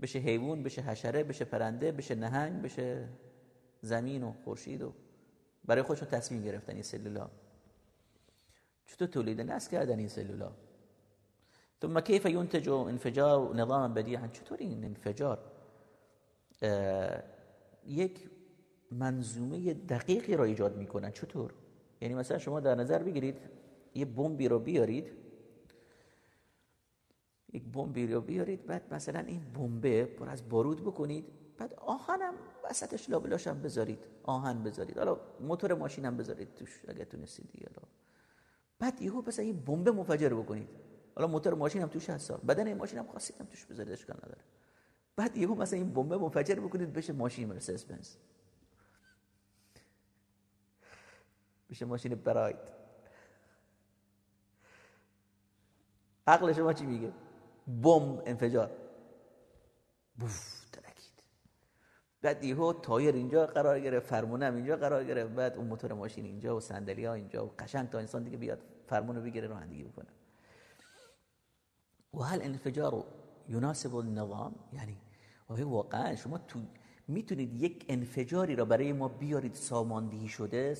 بشه حیوان بشه حشره بشه پرنده بشه نهنگ بشه زمین و خورشید و برای خودشون تصمیم گرفتن این سلولا. چطور تولید نسل کردن این سلولا؟ ثم كيف ينتج انفجار نظاما بديعا چطور این انفجار؟ یک منظومه دقیقی را ایجاد می‌کنن. چطور؟ یعنی مثلا شما در نظر بگیرید یه بمبی رو بیارید یک بمبی رو بیارید بعد مثلا این بمبه پر از بارود بکنید بعد آهنم وسطش لابلاش هم بذارید آهن بذارید. حالا موتور ماشین هم بذارید توش اگه تونستید دیگه. بعد یهو مثلا این بمب منفجر بکنید. حالا موتور ماشین هم توش هست. بدن این ماشین هم هم توش بذارید اشکال نداره. بعد یهو مثلا این بمب منفجر بکنید بشه ماشین مرسدس بنز بشه ماشین براید عقل شما چی میگه؟ بمب انفجار. بوف ترکید. بعد یهو تایر اینجا قرار گرفت فرمونم اینجا قرار گرفت. بعد اون موتور ماشین اینجا و صندلی ها اینجا و قشنگ تا انسان دیگه بیاد فرمونو بگیره رانندگی بکنه. و هل انفجار يناسب النظام؟ یعنی واقعا شما تو می‌تونید یک انفجاری را برای ما بیارید ساماندهی شده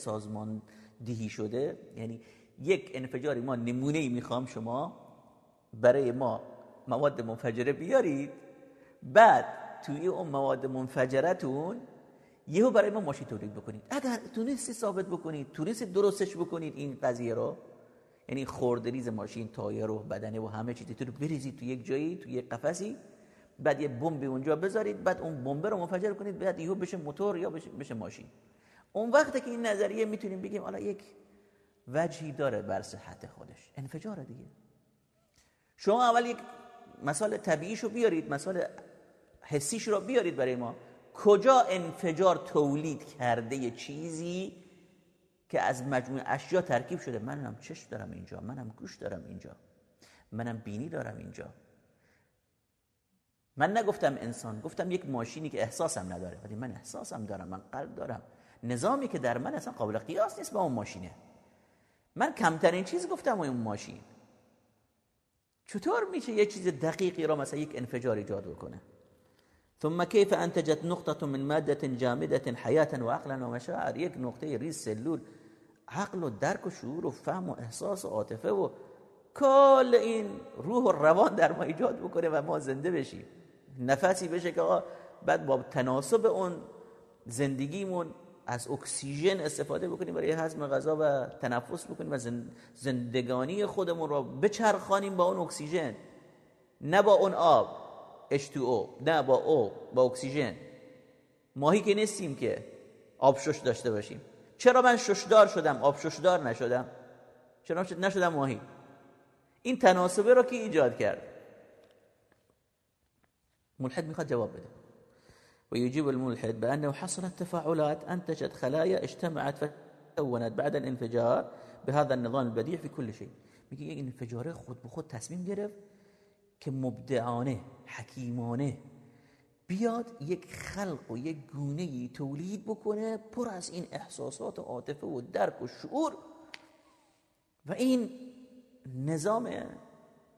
سازماندهی شده یعنی یک انفجاری ما نمونه ای می‌خوام شما برای ما مواد منفجره بیارید. بعد توی اون مواد منفجرتون یهو برای ما ماشین تولید بکنید. اگر تونستی ثابت بکنید تونستی درستش بکنید این قضیه رو. یعنی خوردریز ماشین تایر و بدنه و همه چیزی تو رو بریزید تو یک جایی تو یک قفسی بعد یه بمبی اونجا بذارید بعد اون بمب رو منفجر کنید بعد یهو بشه موتور یا بشه, بشه ماشین. اون وقتی که این نظریه می‌تونیم بگیم حالا یک وجهی داره بر صحت خودش. انفجار دیگه. شما اول یک مثال طبیعیشو بیارید مثال حسیش رو بیارید برای ما. کجا انفجار تولید کرده چیزی که از مجموع اشیا ترکیب شده؟ منم چشم دارم اینجا منم گوش دارم اینجا منم بینی دارم اینجا. من نگفتم انسان گفتم یک ماشینی که احساسم نداره ولی من احساسم دارم من قلب دارم. نظامی که در من اصلا قابل قیاس نیست با اون ماشینه. من کمترین چیز گفتم اون ماشین. چطور میشه یه چیز دقیقی را مثلا یک انفجار ایجاد بکنه؟ ثم كيف انتجت نقطة من مادة جامدة حياة وعقلا ومشاعر یک نقطه ریز سلول عقل و درک و شعور و فهم و احساس و عاطفه و کل این روح و روان در ما ایجاد بکنه و ما زنده بشیم. نفسی بشه که بعد با تناسب اون زندگیمون از اکسیژن استفاده بکنیم برای هضم غذا و تنفس بکنیم و زندگانی خودمون رو بچرخانیم با اون اکسیژن. نه با اون آب H2O نه با او با اکسیژن. ماهی که نیستیم که آب شش داشته باشیم. چرا من ششدار شدم؟ آب ششدار نشدم. چرا نشدم ماهی؟ این تناسبه رو که ایجاد کرد؟ ملحد می‌خواد جواب بده. ويجيب الملحد بأنه حصلت تفاعلات أنتجت خلايا اجتمعت فتكونت بعد الانفجار بهذا النظام البديع في كل شيء. میگه یک انفجاره؟ خود به خود تصمیم گرفت که مبدعانه حکیمانه بیاد یک خلق و یک گونه تولید بکنه پر از این احساسات و عاطفه و درک و شعور. و این نظام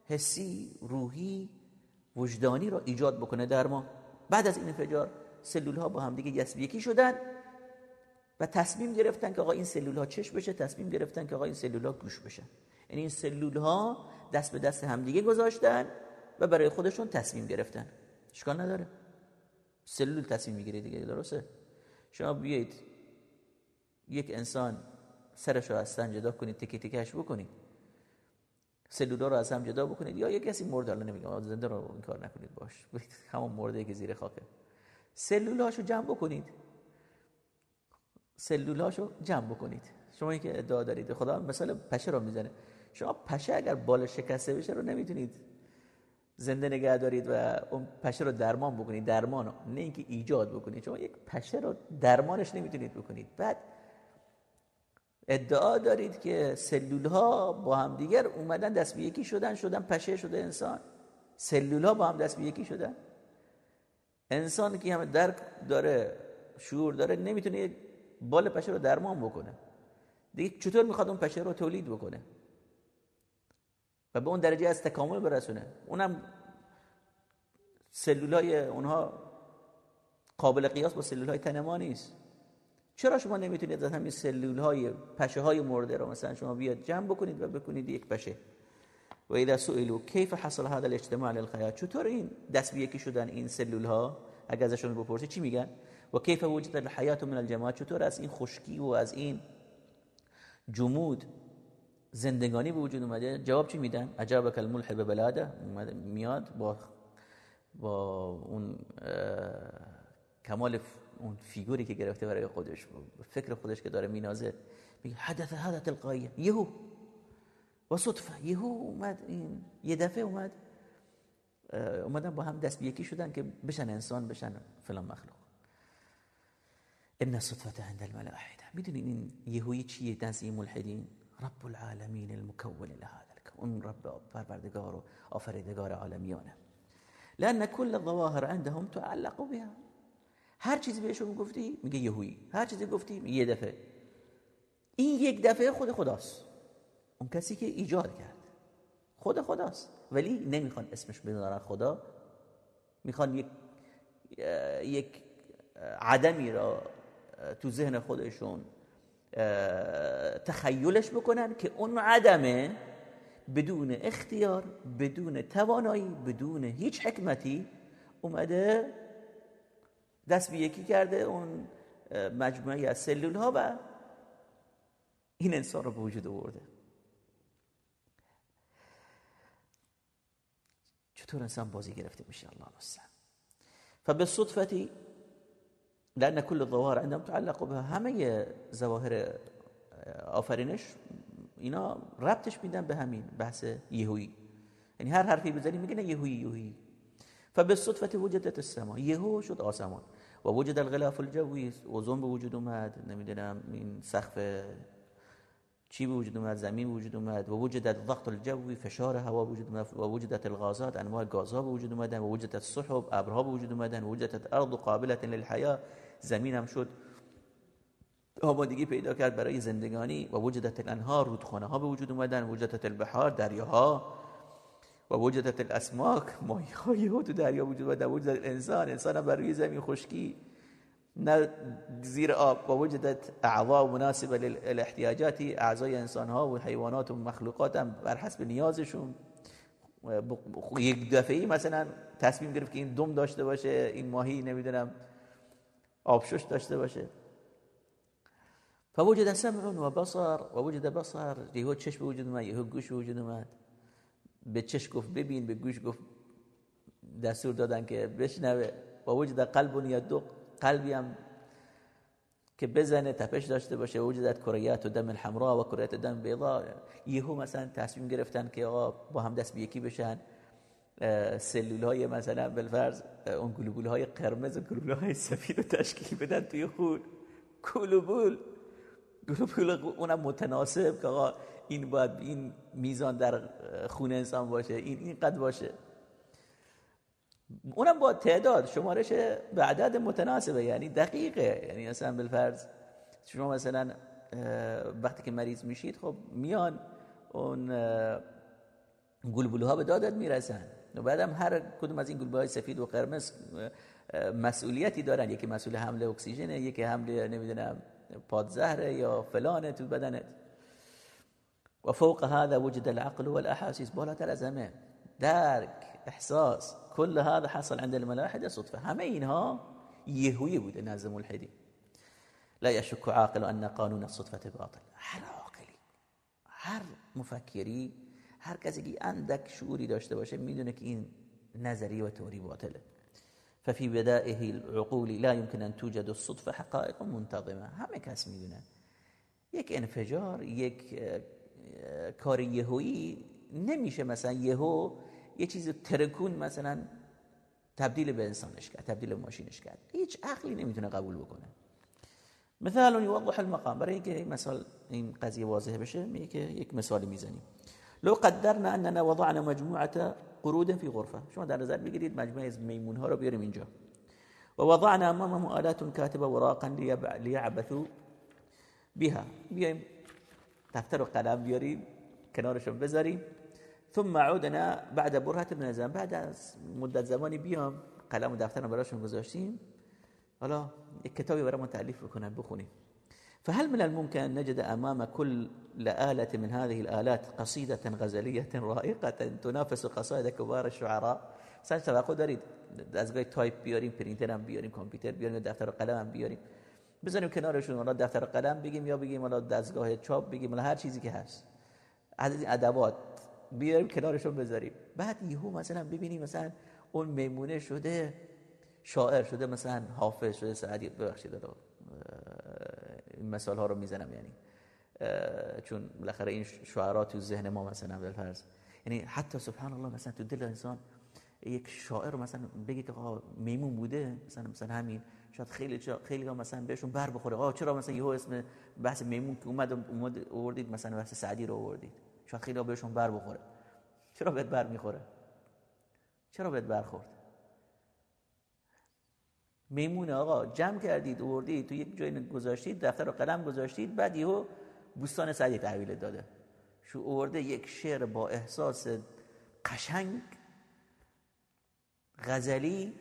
حسی روحی وجدانی را ایجاد بکنه در ما. بعد از این انفجار سلول ها با هم دیگه یسب یکی شدن و تصمیم گرفتن که آقا این سلول ها چش بشه تصمیم گرفتن که آقا این سلول ها گوش بشه. یعنی این سلول ها دست به دست همدیگه گذاشتن و برای خودشون تصمیم گرفتن. اشکال نداره. سلول تصمیم می‌گیره دیگه درسته؟ شما بیایید. یک انسان سرش رو از جدا کنید تکی تکش بکنید. سلولا رو از هم جدا بکنید. یا یک کسی مرده الان نمیگم زنده رو این کار نکنید باش. همون مرده که زیر خاکه. سلولاشو جمع بکنید. سلولاشو جمع بکنید. شما که ادعا دارید. خدا مثلا پشه رو می‌زنه. شما پشه اگر بال شکسته بشه رو نمی‌تونید زنده نگه دارید و اون پشه رو درمان بکنید. درمان نه اینکه ایجاد بکنید. شما یک پشه رو درمانش نمی‌تونید بکنید. بعد ادعا دارید که سلول ها با هم دیگر اومدن دست به یکی شدن شدن پشه شده انسان. سلول ها با هم دست به یکی شدن. انسان که همه درک داره شعور داره نمی‌تونه بال پشه رو درمان بکنه. دیگه چطور می‌خواد اون پشه رو تولید بکنه؟ و به اون درجه از تکامل برسونه. اونم سلولای اونها قابل قیاس با سلولای تن ما نیست. چرا شما نمی‌تونید از همین سلول های پشه های مرده رو مثلا شما بیاد جمع بکنید و بکنید یک پشه؟ و اذا سئلوا کیف حصل هذا الاجتماع للخیات چطور این دست به یکی شدن این سلول ها اگر ازشون بپرسی چی میگن؟ و کیف وجود الحیات من الجماعت چطور از این خشکی و از این جمود زندگانی به وجود اومده؟ جواب چی میدن؟ عجبک الملحد بلاده میاد با با اون کمال اون فیگوری که گرفته برای خودش فکر خودش که داره مینازه. میگه حدث هذا تلقایی یهو و صدفه یهو اومد این یه دفعه اومد اومدن با هم دست یکی شدن که بشن انسان بشن فلان مخلوق. ان صدفه عند الملائکه می‌دونین این یهویی چیه؟ دست این ملحدین. رب العالمین المكون لهذا الكون. رب پروردگار و آفریدگار عالمیانه. لان كل الظواهر عندهم تعلق بها. هر چیزی بهشون گفتی میگه یهویی. هر چیزی گفتی یه دفعه. این یک دفعه خود خداست. اون کسی که ایجاد کرد. خود خداست. ولی نمی‌خوان اسمش بذارن خدا. می‌خوان یک یک عدمی را تو ذهن خودشون تخیلش بکنن که اون عدمه بدون اختیار بدون توانایی بدون هیچ حکمتی اومده دست به یکی کرده اون مجموعه از سلول ها و این انسان رو به وجود آورده. چطور انسان بازی گرفته میشه الله مستعان فبالصدفه لان كل الظواهر عندهم تعلق بها. همه ظواهر آفرینش اینا ربطش میدن به همین بحث یهویی. یعنی هر حرفی بزنی میگن یهویی یهویی. فبالصدفه وجدت السماء. یهو شد آسمان. و وجد الغلاف الجوی اوزون به وجود اومد. نمی‌دونم این سقف چی به وجود اومد؟ زمین وجود اومد. و وجدت ضغط الجوی فشار هوا وجود اومد. و وجدت الغازات انواع گازها به وجود اومدن. و وجدت السحب ابرها به وجود اومدن. و وجدت الارض قابله للحیاه زمین هم شد آمادگی پیدا کرد برای زندگانی. و وجدت الانهار رودخانه ها به وجود اومدن. وجدت البحار دریاها. و وجدت الاسماک ماهی ها تو دریا وجود اومدن. وجدت انسان انسان هم بر روی زمین خشکی. نه زیر آب و وجدت اعضاء مناسب للاحتیاجات اعضای انسان ها و حیوانات و مخلوقات هم بر حسب نیازشون. یک دفعی مثلا تصمیم گرفت که این دم داشته باشه این ماهی نمی‌دونم آبشش داشته باشه. فوجد سمع و بصر و وجد بصر. یهو چشم وجود اومد یهو گوش وجود اومد. به چشم گفت ببین به گوش گفت دستور دادن که بشنوه. و وجد قلب یدق. قلبی هم که بزنه تپش داشته باشه وجدت کریات و دم الحمراء و کریات دم بیضا یهو مثلا تصمیم گرفتن که آقا با هم دست یکی بشن. سلول های مثلا بالفرض اون گلوبول های قرمز و گلوبول های سفید رو تشکیل بدن توی خون. گلوبول. گلوبول اونم متناسب که آقا این باید این میزان در خون انسان باشه این اینقدر باشه. اونم با تعداد شمارش به عدد متناسبه یعنی دقیقه. یعنی مثلا بالفرض شما مثلا وقتی که مریض میشید خب میان اون گلبوله به دادت می‌رسن. و بعدم هر کدوم از این گلبوله های سفید و قرمز مسئولیتی دارن. یکی مسئول حمل اکسیژنه یکی حمل نمی‌دونم پادزهره یا فلانه تو بدنت. و فوق هذا وجد العقل والاحاسيس بالاتر از همه درک. احساس. كل هذا حصل عند الملاحده صدفه همه اینها یهویی بوده نزد ملحدی لا يشك عاقل ان قانون الصدفه باطل. هر عاقلی هر مفکری هر کسی که اندک داشته باشه می‌دونه که این نظریه و تئوری باطله. ففي بدائه العقول لا يمكن ان توجد الصدفه حقائق منتظمه همه کس می‌دونه. یک انفجار یک کار یهویی نمیشه مثلا یهو یه چیز ترکون مثلا تبدیل به انسانش کرد تبدیل به ماشینش کرد. هیچ عقلی نمی‌تونه قبول بکنه. مثال یوضح المقام. برای اینکه این مثال این قضیه واضح بشه میگه که یک مثال می‌زنیم. لو قدرنا اننا وضعنا مجموعه قرود في غرفه شما در نظر بگیرید مجموعه از میمون ها رو بیاریم اینجا. و وضعنا امامهم آلات كاتبه وراقا ليعبثوا بها. بیایم دفتر و قلم بیاریم کنارشون بذاریم. ثم عودنا بعد برهت من زمان بعد از مدت زمانی بیام قلم و دفترم براشون گذاشتیم. حالا یک کتابی برامون تعلیف بکنن بخونیم. فهل من الممكن نجد أمام كل آلة من هذه الآلات قصيدة غزلية رائقة تنافس قصائد كبار الشعراء سن توقع دارید دستگاه تایپ بیاریم پرینتر بیاریم کامپیوتر بیاریم دفتر قلم بیاریم. بزنیم کنارشون حالا دفتر قلم بگیم یا بگیم حالا دستگاه چاپ بگیم حالا هر چیزی که هست. از این ادوات بیاریم کنارشون بذاریم. بعد یهو مثلا ببینیم مثلا اون میمونه شده شاعر شده مثلا حافظ شده سعدی ببخشید این مثال ها رو می‌زنم یعنی. چون بالاخره این شعرا تو ذهن ما مثلا بالفرض یعنی حتی سبحان الله مثلا تو دل انسان یک شاعر مثلا بگه که میمون بوده مثلا مثلا همین. شاید خیلی خیلی مثلا بهشون بر بخوره. آقا چرا مثلا یهو اسم بحث میمون که اومد اومد آوردید مثلا بحث سعدی رو آوردید؟ شاید خیلی بهشون بر بخوره. چرا بهت بر می‌خوره؟ چرا بهت برخورد میمون آقا جمع کردید آوردید تو یک جای گذاشتید دفتر و قلم گذاشتید بعد یهو بوستان سعدی تحویل داده. شو آورده یک شعر با احساس قشنگ غزلی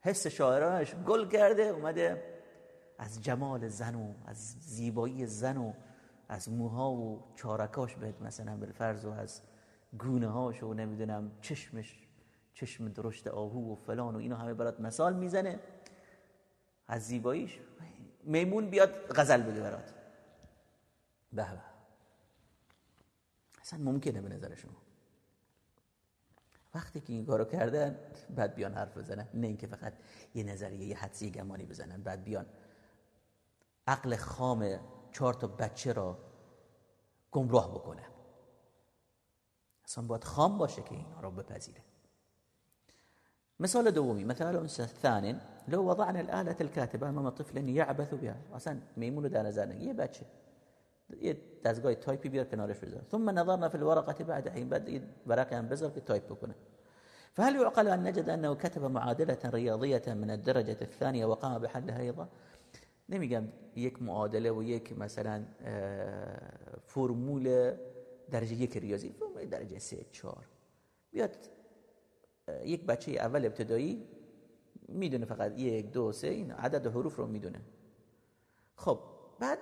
حس شاعرانش گل کرده اومده از جمال زن و از زیبایی زن و از موها و چارکاش بهت مثلا بالفرض و از گونه هاش و نمی‌دونم چشمش چشم درشت آهو و فلان و اینو همه برات مثال می‌زنه. از زیباییش. میمون بیاد غزل بگه برات. به به. اصلا ممکنه به نظر شما. وقتی که این کارو کردن بعد بیان حرف بزنن. نه اینکه فقط یه نظریه یه حدسی گمانی بزنن. بعد بیان. عقل خام چهار تا بچه را گمراه بکنه. أصلا باید خام باشه که اینا را بپذیره. مثال دومی مثال ثاني لو وضعنا الآلة الكاتبة أمام طفل يعبث بها. أصلا میمون در نظر یه بچه. یه دستگاه تایپی بیار کنارش بذار. ثم نظرنا في الورقة بعد حين بعد ورقه هم بذار که تایپ بکنه. فهل يعقل أن نجد أنه كتب معادلة رياضية من الدرجة الثانية وقام بحلها أيضا؟ نمیگم یک معادله و یک مثلا فرمول درجه یک ریاضی فرمول درجه سه چهار. بیاد یک بچه اول ابتدایی می‌دونه فقط یک دو سه این عدد حروف رو می‌دونه. خب بعد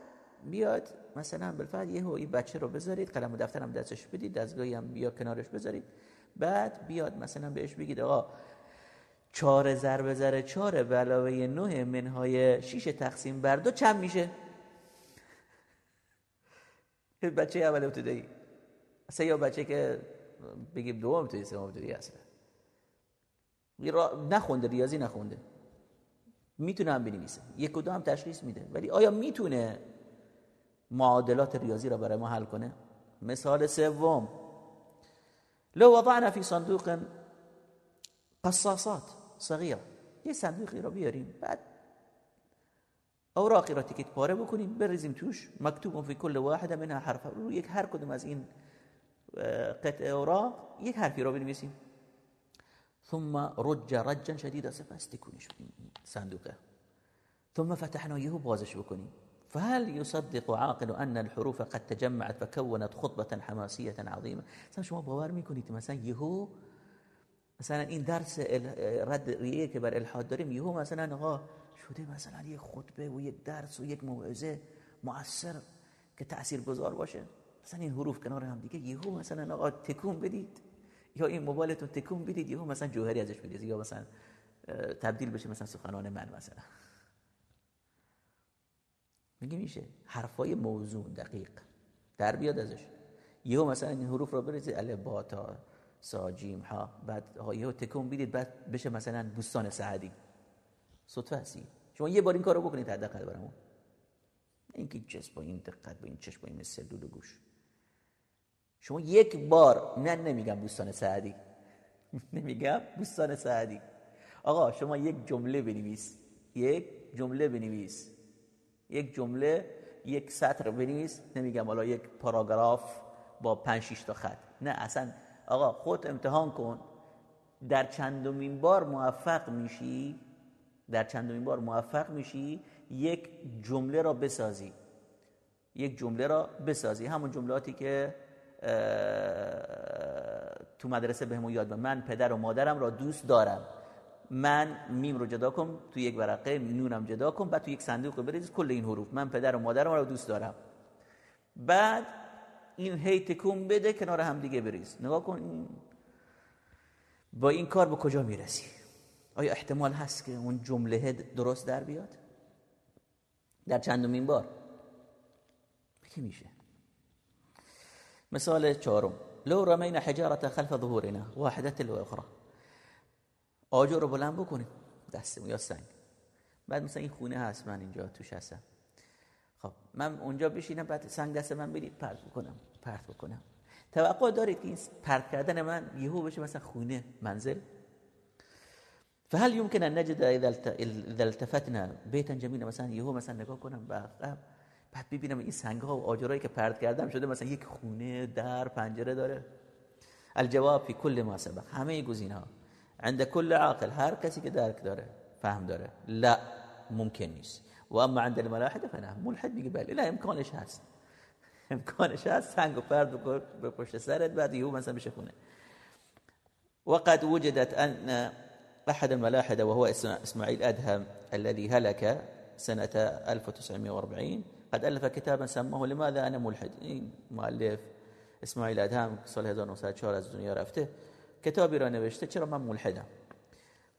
بیاد مثلا بالفعل یه این بچه رو بذارید قلم و دفترم دستش بدید دستگاهی هم بیا کنارش بذارید. بعد بیاد مثلا بهش بگید آقا چهار ضرب ذره چهار به علاوه نه منهای شیش تقسیم بر دو چند میشه؟ بچه اول ابتدایی. اصلا یا بچه که بگیم دوم ابتدایی سوم ابتدایی اصلا نخونده ریاضی نخونده. می‌تونه هم بنویسه. یک و دو هم تشخیص میده. ولی آیا می‌تونه معادلات ریاضی را برای ما حل کنه؟ مثال سوم. لو وضعنا في صندوق قصاصات. صغيره یه صندوقی را بیاریم. بعد اوراقی را تکیت پاره بکنیم بریزیم توش. مکتوب فی کل واحدة منها حرف. رو یک هر کدوم از این قطع اوراق یک حرفی را بنویسیم. ثم رج رجا شديدا سپس تکونش صندوقه ثم فتحنا یهو بازش بکنیم. فهل يصدق عاقل ان الحروف قد تجمعت فكونت خطبة حماسيه عظيمه مثلا شما باور میکنید مثلا یهو مثلا این درس رد ریه که بر الحاد داریم یهو مثلا آقا شده مثلا یک خطبه و یک درس و یک موعظه مؤثر که تأثیر گذار باشه. مثلا این حروف کنار هم دیگه یهو مثلا آقا تکون بدید. یا این موبایلتون تکون بدید یهو مثلا جوهری ازش بدید. یا مثلا تبدیل بشه مثلا سخنان من مثلا. میگه میشه. حرفای موضوع دقیق. در بیاد ازش. یهو مثلا این حروف رو بریزید الف با تا سا جیم ها بعد یهو تکون بدید بعد بشه مثلا بوستان سعدی. صدفه هستی؟ شما یه بار این کارو بکنید حداقل برامون. اینکه جس با این دقت با این چشم با این مثل دود گوش. شما یک بار نه نمیگم بوستان سعدی. (laughs) نمیگم بوستان سعدی. آقا شما یک جمله بنویس. یک جمله بنویس. یک جمله یک سطر بنویس. نمیگم حالا یک پاراگراف با 5 6 تا خط. نه اصلا آقا خود امتحان کن. در چندمین بار موفق میشی؟ در چندمین بار موفق میشی؟ یک جمله را بسازی. یک جمله را بسازی. همون جملاتی که تو مدرسه بهمون یاد من پدر و مادرم را دوست دارم. من میم رو جدا کن تو یک ورقه نونم جدا کن بعد تو یک صندوق بریز کل این حروف. من پدر و مادرم رو دوست دارم. بعد این هی تکون بده کنار هم دیگه بریز. نگاه کن با این کار به کجا می‌رسی؟ آیا احتمال هست که اون جمله درست در بیاد؟ در چندمین بار. که میشه؟ مثال چهارم. لو رمینا حجارة خلف ظهورنا واحدة الاخرى آجر رو بلند بکنیم. دستمون یا سنگ. بعد مثلا این خونه هست من اینجا توش هستم. خب من اونجا بشینم بعد سنگ دست من بدید پرت بکنم. پرت بکنم. توقع دارید که این پرت کردن من یهو بشه مثلا خونه منزل. فهل يمكن ان نجد اذا التفتنا بيتا جميلا مثلا یهو مثلا نگاه کنم بعد ببینم این سنگ ها و آجرایی که پرت کردم شده مثلا یک خونه در پنجره داره. الجواب في كل ما سبق. همه گزینه ها. عند كل عاقل هر کسی که درک داره فهم داره. لا ممکن نیست. و اما عند الملاحده فنه ملحد میگه بله لا امکانش هست. امکانش هست سنگ و پرد به پشت سرت بعد یهو مثلا بشه خونه وقد وجدت أن أحد الملاحدة وهو إسماعيل أدهم الذي هلك سنة 1940 قد ألف كتابا سماه لماذا أنا ملحد؟ این مؤلف اسماعیل أدهم سال 1904 از دنیا رفته کتابی را نوشته چرا من ملحدم؟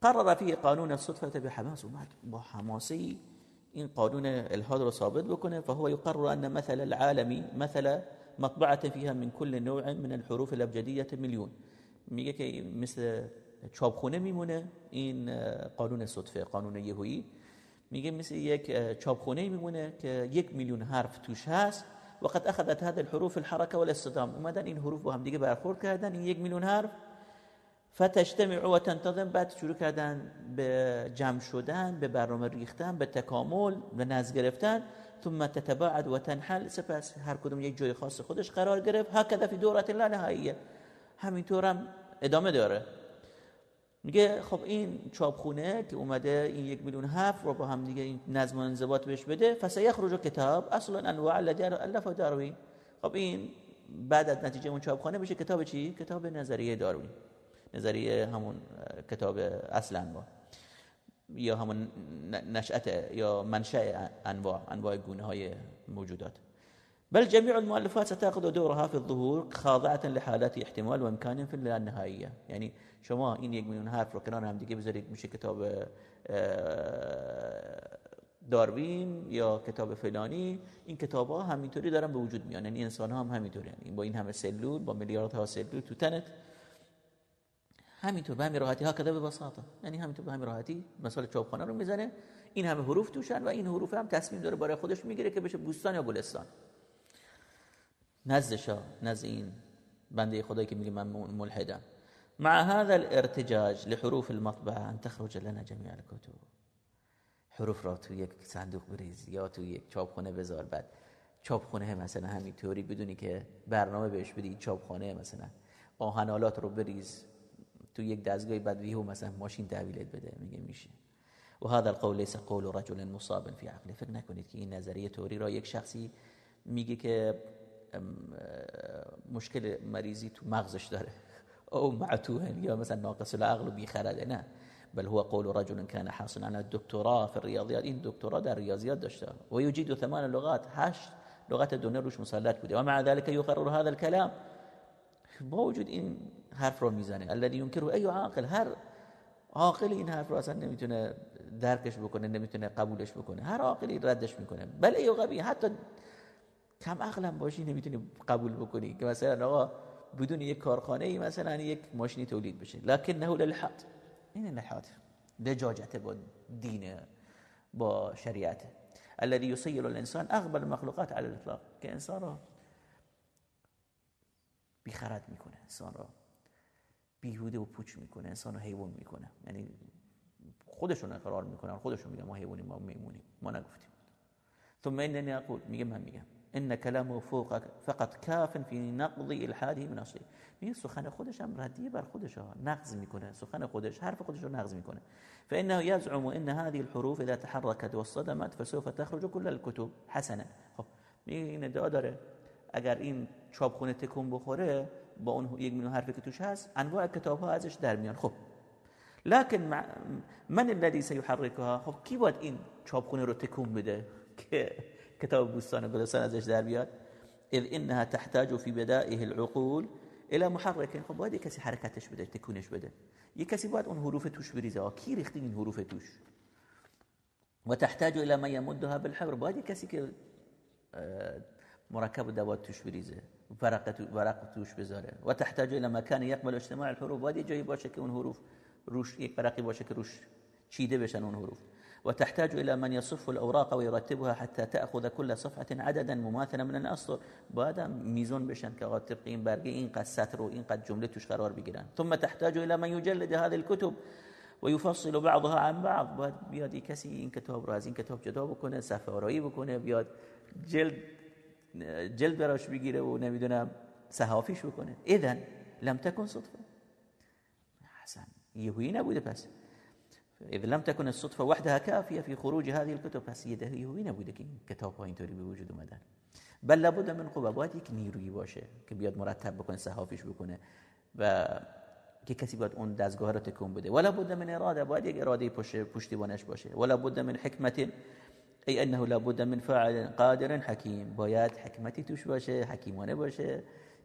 قرر فيه قانون الصدفة بحماس اومد با حماسی این قانون الهاد رو ثابت بکنه فهو يقرر ان مثل العالمي مثل مطبعه فيها من كل نوع من الحروف الابجديه مليون میگه که مثل چاپخونه میمونه این قانون صدفه قانون یهویی میگه مثل یک چاپخونه میمونه که یک میلیون حرف توش هست. وقد اخذت هذه الحروف الحركه والاصطدام اومدن این حروف با هم دیگه برخورد کردن این یک میلیون حرف فتجتمع و تنتظم بعد شروع کردن به جمع شدن به برنامه ریختن به تکامل به نزد گرفتن. ثم تتباعد و تنحل. سپس هر کدوم یک جای خاص خودش قرار گرفت. هکذا فی دورت لا نهاییه همینطور هم ادامه داره. میگه خب این چاپخونه که اومده این یک میلیون هفت رو با هم دیگه این نظم و انضباط بهش بده. فسیخرج کتاب اصلا انواع الذی الف داروین. خب این بعد از نتیجه اون چاپخانه بشه کتاب چی؟ کتاب نظریه داروین. نظریه همون کتاب اصل انواع یا همون نشأت یا منشأ انواع انواع گونه های موجودات. بل جميع المؤلفات ستأخذ دورها في الظهور خاضعة لحالات احتمال وامكان في النهائية. يعني شما این یک میلیون حرف رو کنار هم دیگه بذارید میشه کتاب داروین یا کتاب فلانی. این کتاب ها همینطوری دارن به وجود میان. یعنی انسان ها هم همینطوری یعنی با این همه سلول با میلیاردها سلول تو تنت همینطور به همین راحتی ها کده به بساطه یعنی همینطور به همین راحتی مثال چاپخانه رو می‌زنه. این همه حروف توشن و این حروف هم تصمیم داره برای خودش می‌گیره که بشه بوستان یا گلستان. نزدشا نزد این بنده خدایی که میگه من ملحدم. مع هذا الارتجاج لحروف المطبعه ان تخرج لنا جميع الكتب. حروف را تو یک صندوق بریز یا تو یک چاپخانه بذار. بعد چاپخانه مثلا همینطوری بدونی که برنامه بهش بدی چاپخانه مثلا. آهنالات رو بریز. تو یک دستگاه بعد ویهو مثلا ماشین تحویلت بده میگه میشه. و هذا القول ليس قول رجل مصاب في عقله فکر نکنید که این نظریه توری را یک شخصی میگه که مشکل مریضی تو مغزش داره. (laughs) او معتوه یا مثلا ناقص العقل و بیخرده نه. بل هو قول رجل كان حاصلا على الدكتوراه في الرياضيات این دکترا در ریاضیات داشته. و یجید ثمان لغات. هشت لغت دنیا روش مسلط بوده. و مع ذلك يقرر هذا الكلام. با وجود این حرف رو می‌زنه. الذي ينكره ای عاقل. هر عاقل این حرف رو اصلا نمی‌تونه درکش بکنه نمی‌تونه قبولش بکنه. هر عاقلی ردش می‌کنه. بل ای غبی حتی کم عقلم باشی نمی‌تونی قبول بکنی که مثلا آقا بدون یک کارخانه ای مثلا یک ماشینی تولید بشه. لكنه للحاد. این للحاد لجاجته با دین با شریعت. الذي يسير الانسان اغبل المخلوقات على الاطلاق که انسان بیخرد می‌کنه. انسان رو بیهوده و پوچ می‌کنه. انسان رو حیوان می‌کنه. یعنی خودشون اقرار می‌کنن. خودشون میگن ما حیوانی ما میمونیم. ما نگفتیم. ثم انني اقول میگه من میگم. ان كلامه فوق فقط كاف في نقض الحاده من اصله میگه سخن خودش هم ردیه بر خودش ها. نقض می‌کنه. سخن خودش حرف خودش رو نقض می‌کنه. فانه يزعم ان هذه الحروف اذا تحركت واصطدمت فسوف تخرج كل الكتب حسنا. خب این ادعا داره. اگر این چاپخونه تکون بخوره با اون یک میلیون حرفی که توش هست انواع کتاب ها ازش در میان. خب. لكن من الذي سيحركها خب کی باید این چاپخونه رو تکون بده که کتاب بوستان گلستان ازش در بیاد؟ اذ انها تحتاج في بدائه العقول الى محرك خب باید کسی حرکتش بده تکونش بده. یک کسی باید اون حروف توش بریزه. کی ریختی این حروف توش؟ و تحتاج الى ما يمدها بالحبر. باید کسی که مرکب دوات توش بریزه ورق ورق توش بذاره. و تحتاج الى مكان يقبل اجتماع الحروف. باید جایی باشه که اون حروف روش یک ورقی باشه که روش چیده بشن اون حروف. وتحتاج إلى من يصف الأوراق ويرتبها حتى تأخذ كل صفحة عددا مماثلا من الأسطر. بعد میزون بشن که طبق این برگه اینقدر سطر و اینقدر جمله توش قرار بگیرن. ثم تحتاج إلى من يجلد هذه الكتب ويفصل بعضها عن بعض. باید بیاد کسی این کتاب رو از این کتاب جدا بکنه صفحه آرایی بکنه بیاد جلد جلد براش بگیره و نمی‌دونم صحافیش بکنه. اذن لم تكن صدفه حسن یهویی نبوده پس. اذا لم تكن الصدفه وحدها كافيه في خروج هذه الكتب پس یه یهویی نبوده که کتاب ها اینطوری به وجود اومدن. بل لابد من قوه. باید یک نیرویی باشه که بیاد مرتب بکنه صحافیش بکنه و که کسی باید اون دستگاه رو تکون بده. ولا بد من اراده. باید یک اراده پشت پشتیبانش باشه. ولا بد من حکمت ای أنه لا بد من فاعل قادر حکیم باید حکمتی توش باشه حکیمانه باشه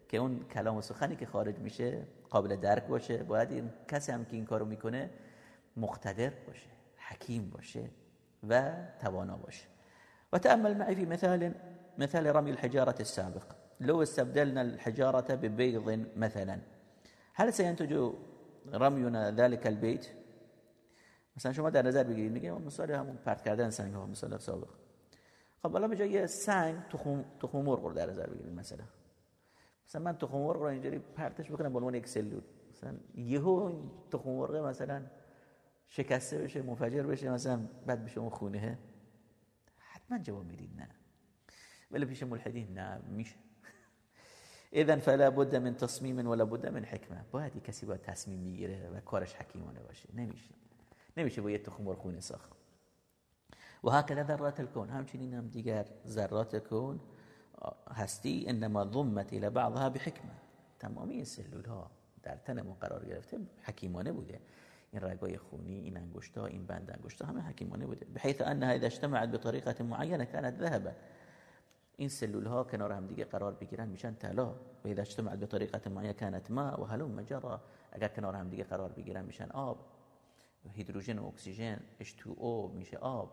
که اون کلام و سخنی که خارج میشه قابل درک باشه. باید این کسی هم که این کارو میکنه مقتدر باشه حکیم باشه و توانا باشه. وتأمل معي في مثال مثال رمي الحجارة السابق. لو استبدلنا الحجارة ببيض مثلا هل سينتج رمينا ذلك البيت؟ مثلا شما در نظر بگیرید میگه مثال همون پرت کردن سنگ ها مثال سابق. خب حالا به جای سنگ تخم تخم مرغ رو در نظر بگیرید مثلا. مثلا من تخم مرغ رو اینجوری پرتش بکنم به عنوان یک سلول. مثلا یهو تخم مرغ مثلا شکسته بشه منفجر بشه مثلا بعد بشه اون خونه. حتما جواب می‌دید نه. ولی پیش ملحدین نه میشه. اذن فلا بد من تصمیم ولا بد من حکمه. باید کسی باید تصمیم می‌گیره و کارش حکیمانه باشه. نمیشه. نمیشه با یه تخم خونه ساخت. و هكذا ذرات الكون. همچنین هم دیگر ذرات کون هستی انما ضمت الى بعضها بحکمه. تمامی سلول ها در تن ما قرار گرفته حکیمانه بوده. این رگای خونی این انگشتا این بند انگشتا همه حکیمانه بوده. بحيث انها اذا اجتمعت بطريقه معينه كانت ذهبا. این سلول ها کنار هم دیگه قرار بگیرن میشن طلا. و اذا اجتمعت بطريقه معينه كانت ماء و هلم مجرا. اگر کنار هم دیگه قرار بگیرن میشن آب. هیدروژن و اکسیژن H2O میشه آب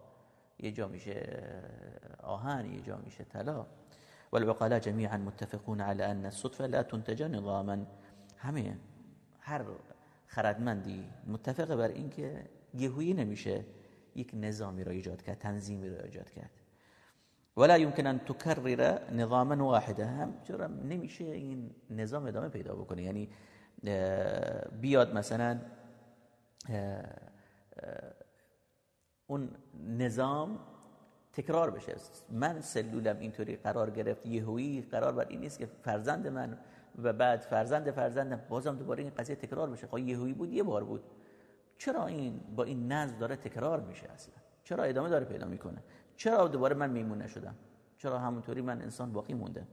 یه جا میشه آهن یه جا میشه طلا. والعقلاء جميعا متفقون على ان الصدفه لا تنتج نظاما. همه هر خردمندی متفق بر اینکه یهویی نمیشه یک نظامی را ایجاد کرد تنظیمی را ایجاد کرد. ولا يمكن ان تكرر نظاما واحدا. هم چرا نمیشه این نظام ادامه پیدا بکنه؟ یعنی بیاد مثلا اون نظام تکرار بشه. من سلولم اینطوری قرار گرفت یهویی قرار بر این نیست که فرزند من و بعد فرزند فرزندم بازم دوباره این قضیه تکرار بشه. خب یهویی بود یه بار بود. چرا این با این نظم داره تکرار میشه اصلا؟ چرا ادامه داره پیدا می‌کنه؟ چرا دوباره من میمون نشدم؟ چرا همونطوری من انسان باقی مونده؟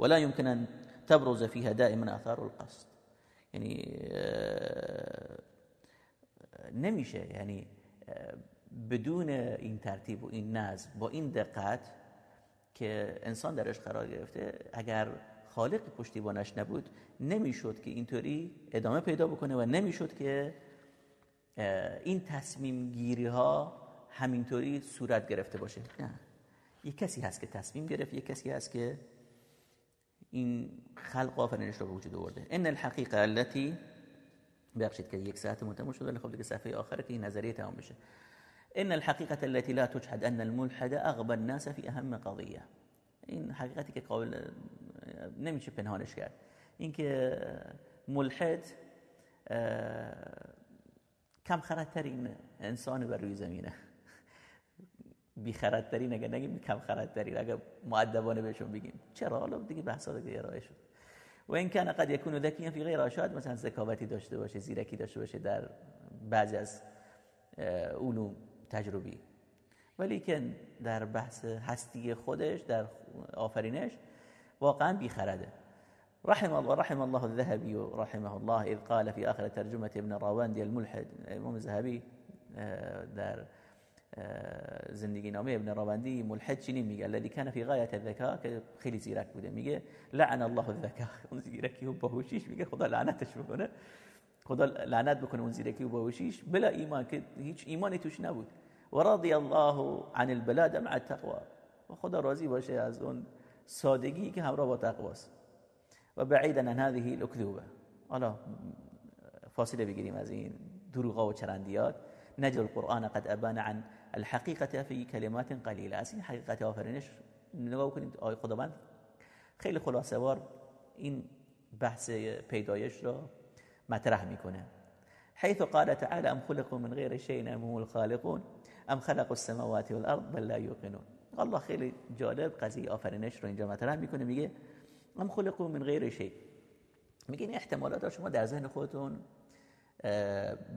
ولا يمكن ان تبرز فيها دائما اثار القصد. یعنی نمیشه. یعنی بدون این ترتیب و این نظم با این دقت که انسان درش قرار گرفته اگر خالق پشتیبانش نبود نمی‌شد که اینطوری ادامه پیدا بکنه و نمی‌شد که این تصمیم گیری ها همینطوری صورت گرفته باشه. نه. یک کسی هست که تصمیم گرفت یک کسی هست که این خلق آفرینش رو به وجود آورده. ان الحقیقه التي بخشید که یک ساعت متمم شده خب دیگه صفحه آخره که این نظریه تمام بشه ان الحقيقة التي لا تجحد ان الملحد اغبى الناس في اهم قضيه این حقیقتی که قابل نمیشه پنهانش کرد. اینکه ملحد کم خردترین انسان بر روی زمینه. بی خردترین اگر نگیم کم خردترین. اگر معدبانه بهشون بگیم. چرا؟ حالا دیگه بحثا دیگه ارائه شد. و این کان قد یکون ذکیا فی غیر شاید مثلا ذکاوتی داشته باشه زیرکی داشته باشه در بعضی از علوم تجربی. ولی که در بحث هستی خودش در آفرینش واقعا بیخرده. رحم الله رحم الله الذهبي رحمه الله اذ قال في آخر ترجمة ابن راوندي الملحد امام الذهبي در زندگی نامه ابن راوندی ملحد چنین میگه. الذي كان في غایت الذکاء که خیلی زیرک بوده. میگه لعن الله الذکاء (laughs) اون زیرکی و باهوشیش میگه خدا لعنتش بکنه. خدا لعنت بکنه اون زیرکی و باهوشیش بلا ایمان که هیچ ایمانی توش نبود. و رضی الله عن البلاد مع التقوى. و خدا راضی باشه از اون سادگی که همراه با تقواست. و بعیدا عن هذه الأكذوبة. حالا فاصله بگیریم از این دروغا و چرندیات. نجل القرآن قد أبان عن الحقیقت فی کلمات قلیله از این حقیقت آفرینش نگاه کنید آقای خداوند خلاصة وار این بحث پیدایش را مطرح میکنه حيث قال تعالى أم خلقوا من غير شيء أم هم الخالقون؟ أم خلقوا السماوات والأرض بل لا يوقنون. الله خیلی جالب قضیه آفرینش رو اینجا مطرح میکنه میگه أم خلقوا من غیر شيء. میگه احتمالات رو شما در ذهن خودتون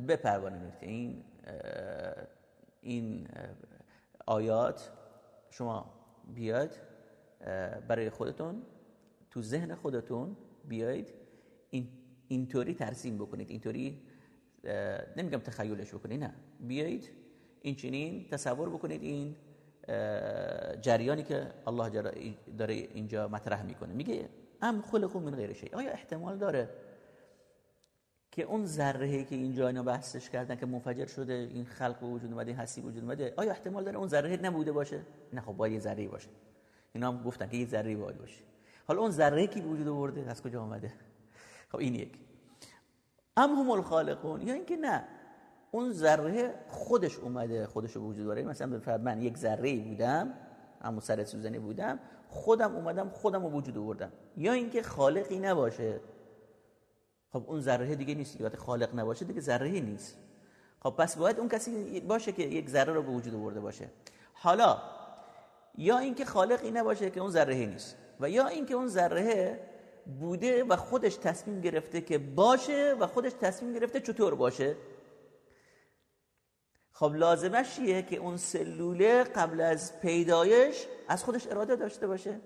بپروانید که این این آیات شما بیاد برای خودتون تو ذهن خودتون بیاید این اینطوری ترسیم بکنید اینطوری نمیگم تخیلش بکنید نه. بیایید این چنین تصور بکنید این جریانی که الله داره اینجا مطرح می‌کنه. میگه ام خلقو من غیر شیء. آیا احتمال داره که اون ذره که اینجا اینا بحثش کردن که منفجر شده این خلق به وجود اومده هستی وجود اومده آیا احتمال داره اون ذره نبوده باشه؟ نه خب باید یه ذره باشه. اینا هم گفتن که یه ذره باید باشه. حالا اون ذره کی وجود آورده؟ از کجا آمده؟ خب این یک. ام هم الخالقون؟ یا اینکه نه. اون ذره خودش اومده خودش رو وجود داره مثلا من یک ذره بودم اما سر سوزنی بودم خودم اومدم خودم رو وجود آوردم. یا اینکه خالقی نباشه. خب اون ذره دیگه نیست. وقتی خالق نباشه دیگه ذره نیست. خب پس باید اون کسی باشه که یک ذره رو به وجود آورده باشه. حالا یا اینکه خالقی نباشه که اون ذره نیست و یا اینکه اون ذره بوده و خودش تصمیم گرفته که باشه و خودش تصمیم گرفته چطور باشه. خب لازمش چیه که اون سلوله قبل از پیدایش از خودش اراده داشته باشه؟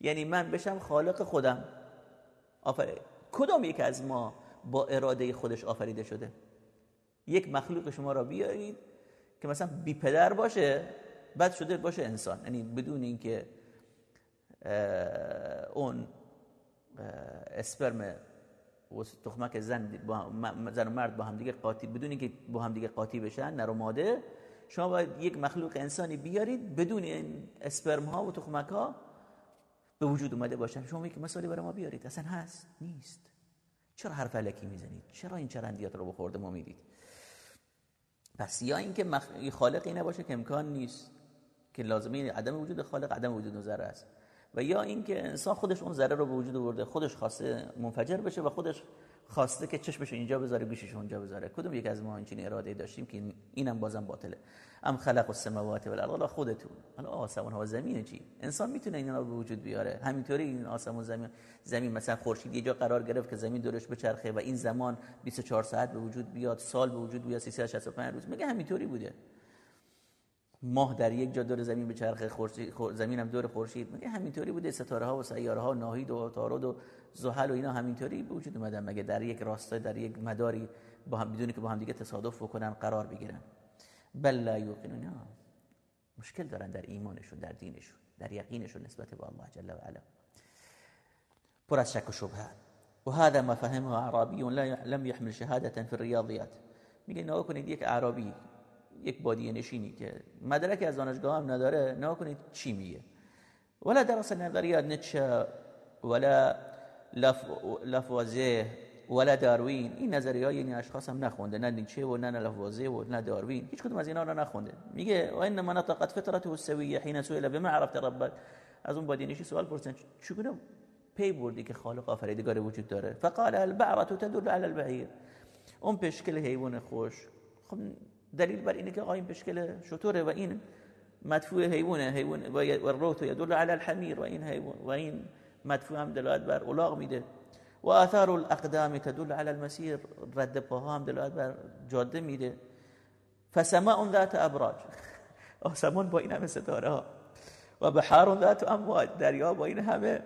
یعنی من بشم خالق خودم. آفرین. کدام یک از ما با اراده خودش آفریده شده؟ یک مخلوق شما را بیارید که مثلا بی پدر باشه بعد شده باشه انسان. یعنی بدون اینکه اون اسپرم و تخمک زن با زن و مرد با هم دیگه قاطی بدون اینکه با هم دیگه قاطی بشن نر و ماده شما باید یک مخلوق انسانی بیارید بدون این اسپرم ها و تخمک ها به وجود اومده باشن شما یک مثالی برای ما بیارید. اصلا هست؟ نیست. چرا حرف علکی می‌زنید؟ چرا این چرندیات رو بخورده ما می‌دید؟ پس یا اینکه مخ... خالقی نباشه که امکان نیست که لازمه عدم وجود خالق عدم وجود ذره است. و یا اینکه انسان خودش اون ذره رو به وجود آورده خودش خواسته منفجر بشه و خودش خواسته که چشمش اینجا بذاره گوشش اونجا بذاره. کدوم یک از ما این اراده داشتیم که اینم بازم باطله؟ ام خلق السماوات والارض. خودتون. حالا آسمان ها و زمین چی؟ انسان می‌تونه اینا به وجود بیاره. همینطوری این آسمان زمین زمین مثلا خورشید یه جا قرار گرفت که زمین دورش بچرخه و این زمان 24 ساعت به وجود بیاد سال به وجود بیاد 365 روز. میگه همینطوری بوده؟ ماه در یک جا دور زمین به چرخ خورشید زمین هم دور خورشید. میگه همینطوری بوده؟ ستاره ها و سیاره ها ناهید و عطارد و زحل و اینا همینطوری به وجود اومدن. مگه در یک راستای در یک مداری با هم بدونی که با هم دیگه تصادف بکنن قرار بگیرن؟ بل لا یوقنون مشکل دارن در ایمانشون در دینشون در یقینشون نسبت به الله جل و علا. پر از شک و شبهه. و هذا ما فهمه اعرابی لم يحمل شهاده في الرياضيات میگه نگاه کنید یک اعرابی یک بادیه نشینی که مدرک از دانشگاه هم نداره نگاه کنید چی میگه. ولا درس نظریات نیچه ولا لفوازه ولا داروین. این نظریه های این اشخاص هم نخونده. نه نیچه و نه لفوازه و نه داروین. هیچ کدوم از اینا رو نخونده. میگه و انما نطقت فطرته السویه حين سئل بما عرفت ربك از اون بادیه نشی سوال پرسن چگونه پی بردی که خالق آفریدگار وجود داره؟ فقال البعره تدل على البعیر. اون پشکل حیوان خوش. خب دلیل بر اینه که آقا این پشکل شطوره و این مدفوع حیوانه. حیوان و الروت یدل على الحمیر و این حیوان و این مدفوع هم دلالت بر الاغ میده. و آثار الاقدام تدل على المسیر رد پاها هم دلالت بر جاده میده. فسماء ذات ابراج. (laughs) آسمان با این همه ستاره ها و بحار ذات امواج. دریا با این همه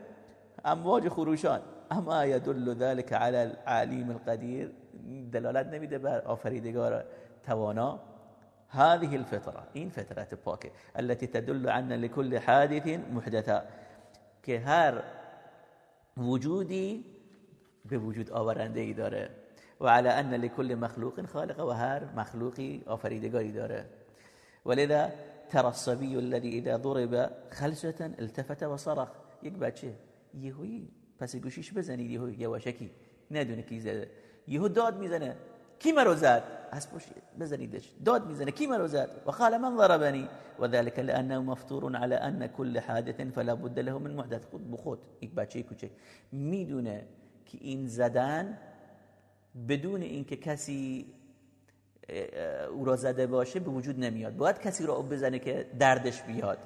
امواج خروشان. اما يدل ذلك على العليم القدير دلالت نمیده بر آفریدگار توانا. هذه الفطرة این فطرت پاکه. التي تدل عنا لكل حادث محدثا که هر وجودی به وجود آورنده ای داره. و على ان لكل مخلوق خالق و هر مخلوقی آفریدگاری داره. ولذا ترى الصبي الذي اذا ضرب خلسة التفت وصرخ یک بچه یهویی پس گوشیش بزنید یهو یواشکی. ندونه کی زده. یهو داد می‌زنه. کی مرا زد؟ از بزنیدش. داد می‌زنه. کی مرا زد؟ و قال من ضربني وذلك لانه مفطور على ان كل حادث فلا بد له من محدث خود بخود. یک بچه کوچک. می‌دونه که این زدن بدون اینکه کسی او را زده باشه به وجود نمیاد. باید کسی را بزنه که دردش بیاد.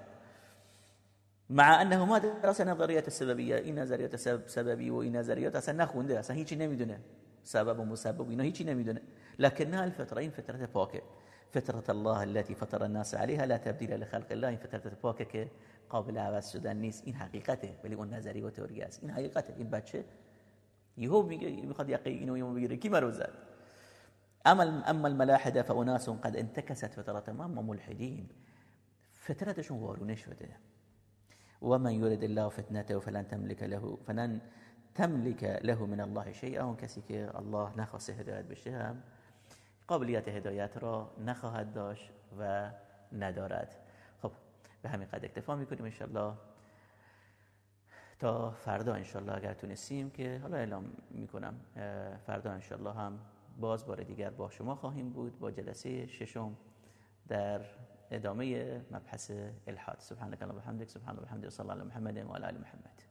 مع انه ما درس نظریات سببیه. این نظریات سببی و این نظریات اصلا نخونده. اصلا هیچی نمی‌دونه. سبب و مسبب اینا هیچی نمیدونه لكنها الفطره این فطرت پاکه فطرت الله التي فطر الناس عليها لا تبديل لخلق الله این فطرت پاکه که قابل عوض شدن نیست این حقیقته ولی اون نظری و تئوری است این حقیقته این بچه یهو میگه میخواد یقه اینو یهو بگیره کی مرو زد أما اما الملاحدة فأناس قد انتكست فطرتهم هم ملحدين. فطرتشون وارونه شده ومن يرد الله فتنته فلن تملك له فلن تملك له من الله شيئا اون کسی که الله نخواسته هدایت بشه هم قابلیت هدایت را نخواهد داشت و ندارد. خب به همین قد اکتفا می‌کنیم انشالله تا فردا انشالله اگر تونستیم که حالا اعلام می‌کنم فردا انشالله هم باز بار دیگر با شما خواهیم بود با جلسه ششم در ادامه مبحث الحاد. سبحانك اللهم وبحمدك سبحان الله وبحمده صلی الله علی محمد و علی محمد.